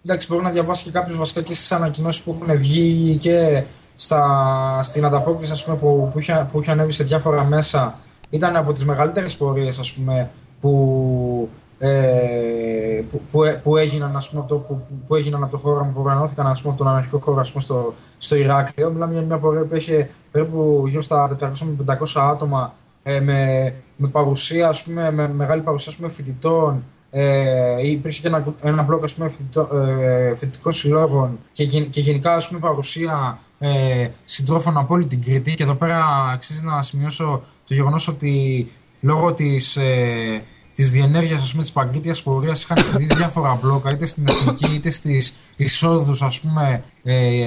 [SPEAKER 2] εντάξει, μπορεί να διαβάσει και κάποιος βασικά και στις ανακοινώσεις που έχουν βγει και στα, στην ανταπόκριση ας πούμε, που, που, είχε, που είχε ανέβει σε διάφορα μέσα ήταν από τις μεγαλύτερες πορείες ας πούμε, που, ε, που, που, που, έγιναν, ας πούμε, το, που, που έγιναν από το χώρο που οργανώθηκαν ας πούμε, από τον αναρχικό χώρο ας πούμε, στο, στο Ηράκλειο. Μιλάμε για μια πορεία που είχε περίπου γύρω στα 400 με 500 άτομα ε, με, με παρουσία, ας πούμε, με μεγάλη παρουσία ας πούμε, φοιτητών, ε, υπήρχε και ένα, ένα μπλοκ ας πούμε, ε, φοιτητικών συλλόγων και, και γενικά ας πούμε, παρουσία ε, συντρόφων από όλη την Κρήτη. Και εδώ πέρα αξίζει να σημειώσω το γεγονός ότι λόγω της, ε, της διενέργειας ας πούμε, της παγκρίτιας πορείας είχαν στηθεί (coughs) διάφορα μπλόκα είτε στην εθνική είτε στις εισόδους ας πούμε, ε,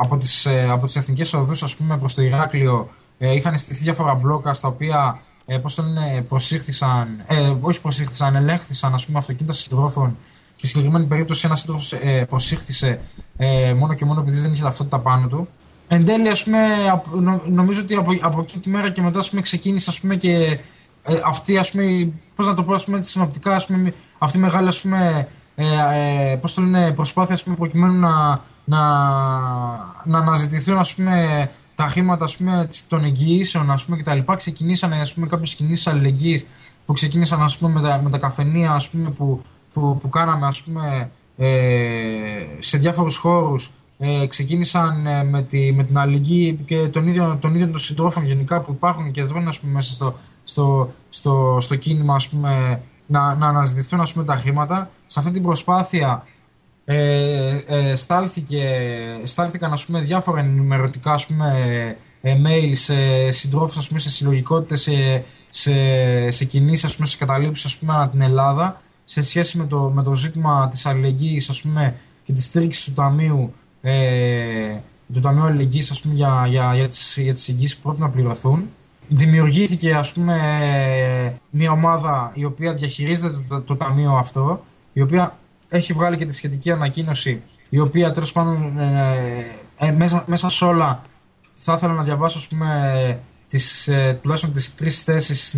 [SPEAKER 2] από, τις, ε, από τις εθνικές οδούς ας πούμε, προς το Ηράκλειο ε, είχαν στηθεί διάφορα μπλόκα στα οποία ε, πώς το λένε, προσήχθησαν, ε, όχι προσήχθησαν, ελέγχθησαν ας πούμε, αυτοκίνητα συντρόφων και στην συγκεκριμένη περίπτωση ένα σύντροφο ε, προσήχθησε ε, μόνο και μόνο επειδή δεν είχε ταυτότητα πάνω του. Εν τέλει, ας πούμε, νομίζω ότι από, από εκεί τη μέρα και μετά ας πούμε, ξεκίνησε ας πούμε, και ε, αυτή, ας πούμε, πώς να το πω, ας πούμε, συνοπτικά, ας πούμε, αυτή η μεγάλη ας πούμε, ε, ε, πώς το λένε, προσπάθεια ας πούμε, προκειμένου να, να, να αναζητηθούν ας πούμε, τα χρήματα ας πούμε, των εγγυήσεων ας πούμε, και τα λοιπά. Ξεκινήσαν ας πούμε, κάποιες κινήσεις αλληλεγγύης που ξεκίνησαν ας πούμε, με, τα, με τα καφενεία ας πούμε, που, που, που κάναμε ας πούμε, ε, σε διάφορους χώρους ε, ξεκίνησαν ε, με, τη, με την αλληλεγγύη και των ίδιων, των ίδιων των συντρόφων γενικά που υπάρχουν και δρούν ας πούμε, μέσα στο, στο, στο, στο κίνημα ας πούμε, να, να αναζητηθούν ας πούμε, τα χρήματα. Σε αυτή την προσπάθεια ε, ε, στάλθηκε, στάλθηκαν ας πούμε, διάφορα ενημερωτικά ας πούμε, ε, mail σε συντρόφους, ας πούμε, σε συλλογικότητες, σε, σε, σε κινήσεις, ας πούμε, σε καταλήψεις ας πούμε, ανά την Ελλάδα σε σχέση με το, με το ζήτημα της αλληλεγγύης ας πούμε, και της στήριξης του Ταμείου ε, του Ταμείου Αλληλεγγύης ας πούμε, για, για, για, τις, για τις εγγύσεις που πρέπει να πληρωθούν. Δημιουργήθηκε ας πούμε, μια ομάδα η οποία διαχειρίζεται το, το, ταμείο αυτό, η οποία έχει βγάλει και τη σχετική ανακοίνωση, η οποία τέλος πάντων ε, ε, μέσα, μέσα σε όλα θα ήθελα να διαβάσω ας πούμε, τις, ε, τουλάχιστον τις τρεις θέσεις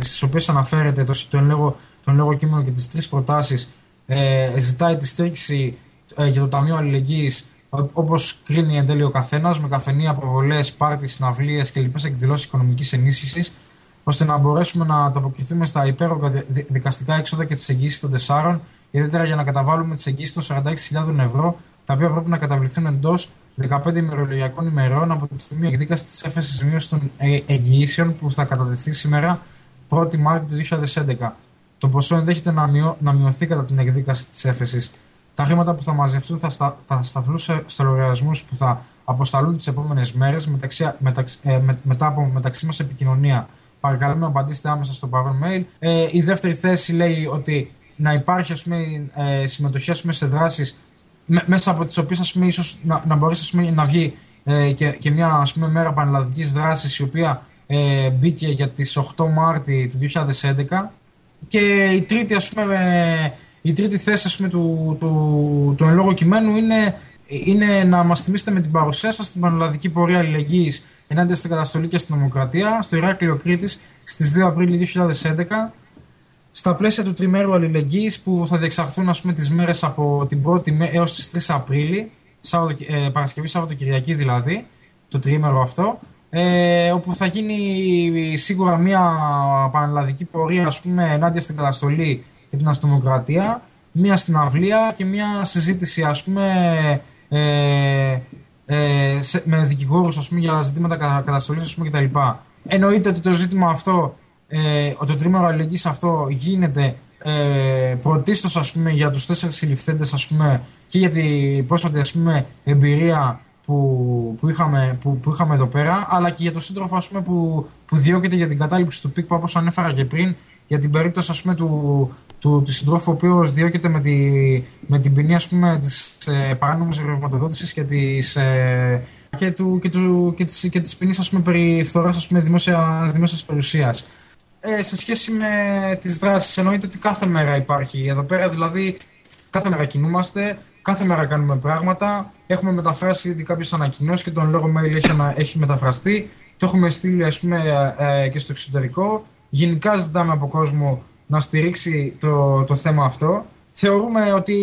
[SPEAKER 2] στις οποίες αναφέρεται το, το, λόγο, τον λόγο κείμενο και τις τρεις προτάσεις. Ε, ζητάει τη στήριξη ε, για το Ταμείο Αλληλεγγύης όπως κρίνει εν τέλει ο καθένας, με καφενεία, προβολές, πάρτις, συναυλίες και λοιπέ εκδηλώσεις οικονομικής ενίσχυσης, ώστε να μπορέσουμε να ανταποκριθούμε στα υπέρογκα δικαστικά έξοδα και τις εγγύσει των τεσσάρων, ιδιαίτερα για να καταβάλουμε τις εγγύσεις των 46.000 ευρώ, τα οποία πρέπει να καταβληθούν εντός 15 ημερολογιακών ημερών από τη στιγμή εκδίκασης της έφεσης μείωσης των ε, εγγυήσεων που θα κατατεθεί σήμερα 1η Μάρτιου του 2011. Το ποσό ενδέχεται να, μειω, να μειωθεί κατά την εκδίκαση της έφεσης. Τα χρήματα που θα μαζευτούν θα, στα, θα σταθούν σε, σε λογαριασμούς που θα αποσταλούν τις επόμενες μέρες μεταξύ, ε, με, μετά από μεταξύ μας επικοινωνία. Παρακαλούμε να απαντήσετε άμεσα στο παρόν mail. Ε, η δεύτερη θέση λέει ότι να υπάρχει ας πούμε, ε, συμμετοχή ας πούμε, σε δράσεις μέσα από τις οποίες ίσως να, να μπορέσει πούμε, να βγει ε, και, και μια ας πούμε, μέρα πανελλαδικής δράσης η οποία ε, μπήκε για τις 8 Μάρτη του 2011. Και η τρίτη, ας πούμε, η τρίτη θέση ας πούμε, του, του, του εν λόγω κειμένου είναι, είναι να μας θυμίσετε με την παρουσία σας στην πανελλαδική πορεία αλληλεγγύης ενάντια στην καταστολή και στην δημοκρατία στο Ηράκλειο Κρήτης στις 2 Απρίλη 2011 στα πλαίσια του τριμέρου αλληλεγγύης που θα διεξαχθούν ας πούμε, τις μέρες από την 1η έως τις 3 Απρίλη, Σάββατο, ε, Παρασκευή, Σάββατο, Κυριακή δηλαδή, το τρίμερο αυτό, ε, όπου θα γίνει σίγουρα μια πανελλαδική πορεία ας πούμε, ενάντια στην καταστολή και την αστυνομοκρατία, μια συναυλία και μια συζήτηση ας πούμε, ε, ε, σε, με δικηγόρους για ζητήματα καταστολής κτλ. Εννοείται ότι το ζήτημα αυτό ε, το τρίμερο αλληλεγγύης αυτό γίνεται ε, πρωτίστως ας πούμε για τους τέσσερις συλληφθέντες ας πούμε και για την πρόσφατη ας πούμε εμπειρία που, που, είχαμε, που, που είχαμε εδώ πέρα αλλά και για τον σύντροφο ας πούμε που, που διώκεται για την κατάληψη του ΠΙΚ που όπως ανέφερα και πριν για την περίπτωση ας πούμε του, του, του συντρόφου ο οποίος διώκεται με, τη, με την ποινή ας πούμε της ε, παράνομης ρευματοδότησης και της ε, και, του, και, του, και της, και της ποινής ας πούμε περί φθοράς ας πούμε δημόσια, δημόσιας περιουσίας ε, σε σχέση με τις δράσεις εννοείται ότι κάθε μέρα υπάρχει. Εδώ πέρα δηλαδή κάθε μέρα κινούμαστε κάθε μέρα κάνουμε πράγματα. Έχουμε μεταφράσει ήδη κάποιες ανακοινώσεις και τον λόγο mail έχει, έχει μεταφραστεί. Το έχουμε στείλει ας πούμε ε, και στο εξωτερικό. Γενικά ζητάμε από κόσμο να στηρίξει το, το θέμα αυτό. Θεωρούμε ότι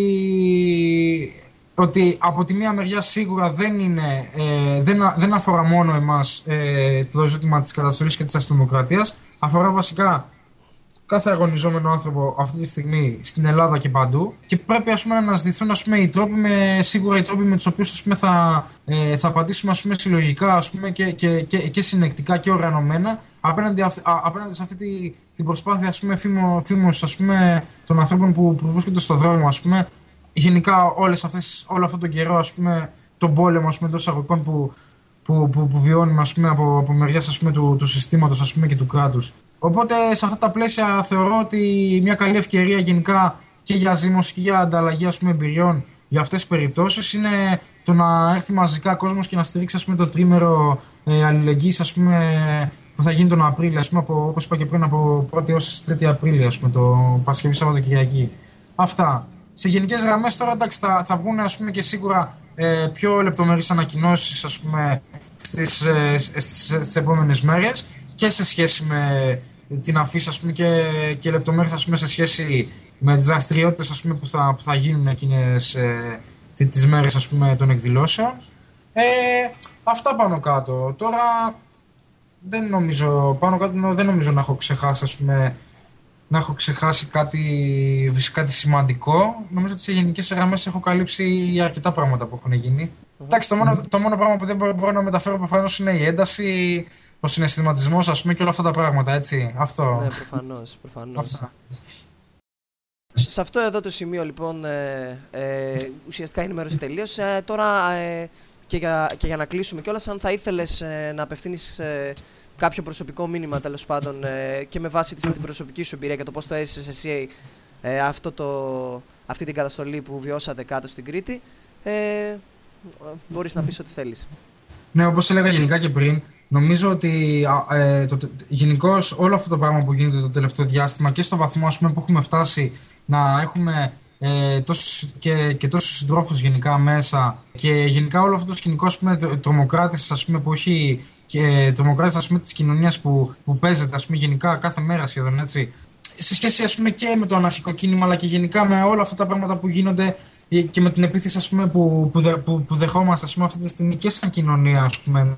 [SPEAKER 2] ότι από τη μία μεριά σίγουρα δεν, είναι, ε, δεν, δεν αφορά μόνο εμάς ε, το ζήτημα της καταστολής και της αστυνομοκρατίας, αφορά βασικά κάθε αγωνιζόμενο άνθρωπο αυτή τη στιγμή στην Ελλάδα και παντού και πρέπει ας πούμε, να αναζητηθούν ας πούμε, οι τρόποι με, σίγουρα οι τρόποι με τους οποίους θα, ε, θα απαντήσουμε ας πούμε, συλλογικά ας πούμε, και, και, και, και συνεκτικά και οργανωμένα απέναντι, α, απέναντι σε αυτή τη, την προσπάθεια ας πούμε, φήμο, φήμος, ας πούμε, των ανθρώπων που, που βρίσκονται στο δρόμο ας πούμε, γενικά όλες αυτές, όλο αυτόν τον καιρό ας πούμε, τον πόλεμο ας πούμε, εισαγωγικών που, που, που, που βιώνουμε ας πούμε, από, από μεριάς του, του συστήματος ας πούμε, και του κράτους. Οπότε σε αυτά τα πλαίσια θεωρώ ότι μια καλή ευκαιρία γενικά και για ζήμωση και για ανταλλαγή ας πούμε, εμπειριών για αυτές τις περιπτώσεις είναι το να έρθει μαζικά κόσμος και να στηρίξει ας πούμε, το τρίμερο ε, αλληλεγγύης ας πούμε, που θα γίνει τον Απρίλιο, ας πούμε, από, όπως είπα και πριν, από 1η έως 3η Απρίλιο, ας πούμε, το Παρασκευή Σαββατοκυριακή. Αυτά. Σε γενικές γραμμές τώρα εντάξει, θα, θα βγουν ας πούμε, και σίγουρα ε, πιο λεπτομερείς ανακοινώσεις στις ε, στις, επόμενες μέρες και σε σχέση με την αφήση ας πούμε, και, και λεπτομέρειες σε σχέση με τις δραστηριότητες που, θα, που θα γίνουν εκείνες ε, τις μέρες των εκδηλώσεων. Ε, αυτά πάνω κάτω. Τώρα δεν νομίζω, πάνω κάτω δεν νομίζω να έχω ξεχάσει ας πούμε, να έχω ξεχάσει κάτι, κάτι σημαντικό. Νομίζω ότι σε γενικές γραμμές έχω καλύψει αρκετά πράγματα που έχουν γίνει. Εντάξει, το μόνο, το μόνο πράγμα που δεν μπορώ, να μεταφέρω προφανώς είναι η ένταση, ο συναισθηματισμός, ας πούμε, και όλα αυτά τα πράγματα, έτσι. Αυτό.
[SPEAKER 1] Ναι, προφανώς. Προφανώς. Σε αυτό εδώ το σημείο, λοιπόν, ε, ε, ουσιαστικά η ενημέρωση τελείωσε. Ε, τώρα, ε, και, για, και για να κλείσουμε κιόλας, αν θα ήθελες ε, να απευθύνεις ε, κάποιο προσωπικό μήνυμα τέλος πάντων ε, και με βάση της, την προσωπική σου εμπειρία και το πώς το έζησες εσύ ε, αυτό το, αυτή την καταστολή που βιώσατε κάτω στην Κρήτη, ε, μπορείς να πεις ό,τι θέλεις.
[SPEAKER 2] Ναι, όπως έλεγα γενικά και πριν, νομίζω ότι ε, γενικώς όλο αυτό το πράγμα που γίνεται το τελευταίο διάστημα και στο βαθμό ας πούμε, που έχουμε φτάσει να έχουμε ε, τόσους, και, και τόσους συντρόφους γενικά μέσα και γενικά όλο αυτό το σκηνικό ας πούμε, τρομοκράτης ας πούμε, που έχει και τρομοκράτης ας πούμε, της κοινωνίας που, που παίζεται ας πούμε, γενικά κάθε μέρα σχεδόν έτσι σε σχέση ας πούμε, και με το αναρχικό κίνημα αλλά και γενικά με όλα αυτά τα πράγματα που γίνονται και με την επίθεση ας πούμε, που, που, που, που δεχόμαστε ας πούμε, αυτή τη στιγμή και σαν κοινωνία ας πούμε,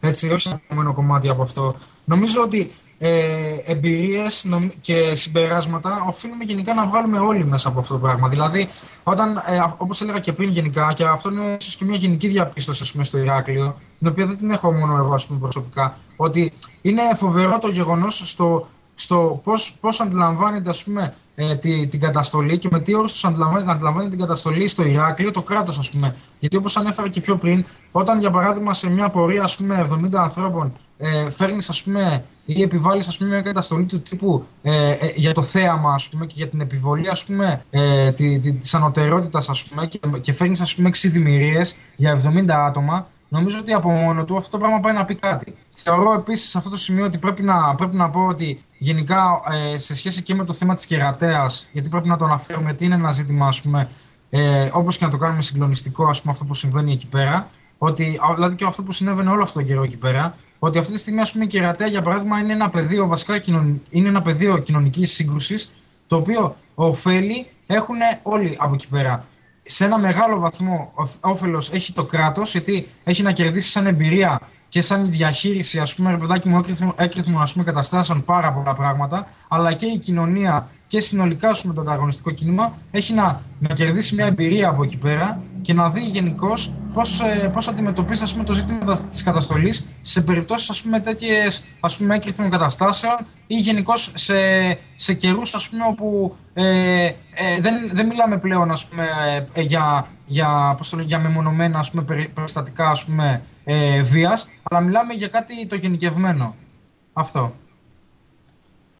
[SPEAKER 2] έτσι, όχι σαν μόνο κομμάτι από αυτό. Νομίζω ότι ε, εμπειρίες και συμπεράσματα οφείλουμε γενικά να βγάλουμε όλοι μέσα από αυτό το πράγμα. Δηλαδή, όταν, ε, όπως έλεγα και πριν, γενικά, και αυτό είναι ίσως και μια γενική διαπίστωση πούμε, στο Ηράκλειο, την οποία δεν την έχω μόνο εγώ πούμε, προσωπικά, ότι είναι φοβερό το γεγονός στο, στο πώς, πώς αντιλαμβάνεται ας πούμε, ε, τη, την καταστολή και με τι όρους τους αντιλαμβάνεται, αντιλαμβάνεται την καταστολή στο Ηράκλειο το κράτος ας πούμε. Γιατί όπως ανέφερα και πιο πριν, όταν για παράδειγμα σε μια πορεία ας πούμε, 70 ανθρώπων ε, φέρνεις ας πούμε, ή επιβάλλεις ας πούμε, μια καταστολή του τύπου ε, ε, για το θέαμα ας πούμε, και για την επιβολή ας πούμε, ε, τη, τη, της ανωτερότητας ας πούμε, και, και φέρνεις ας πούμε, 6 για 70 άτομα, νομίζω ότι από μόνο του αυτό το πράγμα πάει να πει κάτι. Θεωρώ επίσης σε αυτό το σημείο ότι πρέπει να, πρέπει να πω ότι γενικά ε, σε σχέση και με το θέμα της κερατέας, γιατί πρέπει να το αναφέρουμε, ότι είναι ένα ζήτημα, ας πούμε, ε, όπως και να το κάνουμε συγκλονιστικό, ας πούμε, αυτό που συμβαίνει εκεί πέρα. Ότι, δηλαδή και αυτό που συνέβαινε όλο αυτό τον καιρό εκεί πέρα, ότι αυτή τη στιγμή ας πούμε, η κερατέα, για παράδειγμα, είναι ένα πεδίο, βασικά είναι ένα πεδίο κοινωνικής σύγκρουσης, το οποίο ωφέλη έχουν όλοι από εκεί πέρα σε ένα μεγάλο βαθμό όφελος έχει το κράτος, γιατί έχει να κερδίσει σαν εμπειρία και σαν διαχείριση, ας πούμε, ρε παιδάκι μου, έκριθμων ας πούμε, καταστάσεων πάρα πολλά πράγματα, αλλά και η κοινωνία και συνολικά πούμε, το ανταγωνιστικό κίνημα έχει να, να κερδίσει μια εμπειρία από εκεί πέρα και να δει γενικώς πώς ε, πώς αντιμετωπίζει ας πούμε, το ζήτημα της καταστολής σε περιπτώσεις τέτοιες έκριθμων καταστάσεων ή γενικώς σε, σε καιρούς όπου ε, ε, δεν, δεν μιλάμε πλέον ας πούμε, ε, για, για, πώς το για μεμονωμένα ας πούμε, περιστατικά ας πούμε, ε, βίας, αλλά μιλάμε για κάτι το γενικευμένο. Αυτό.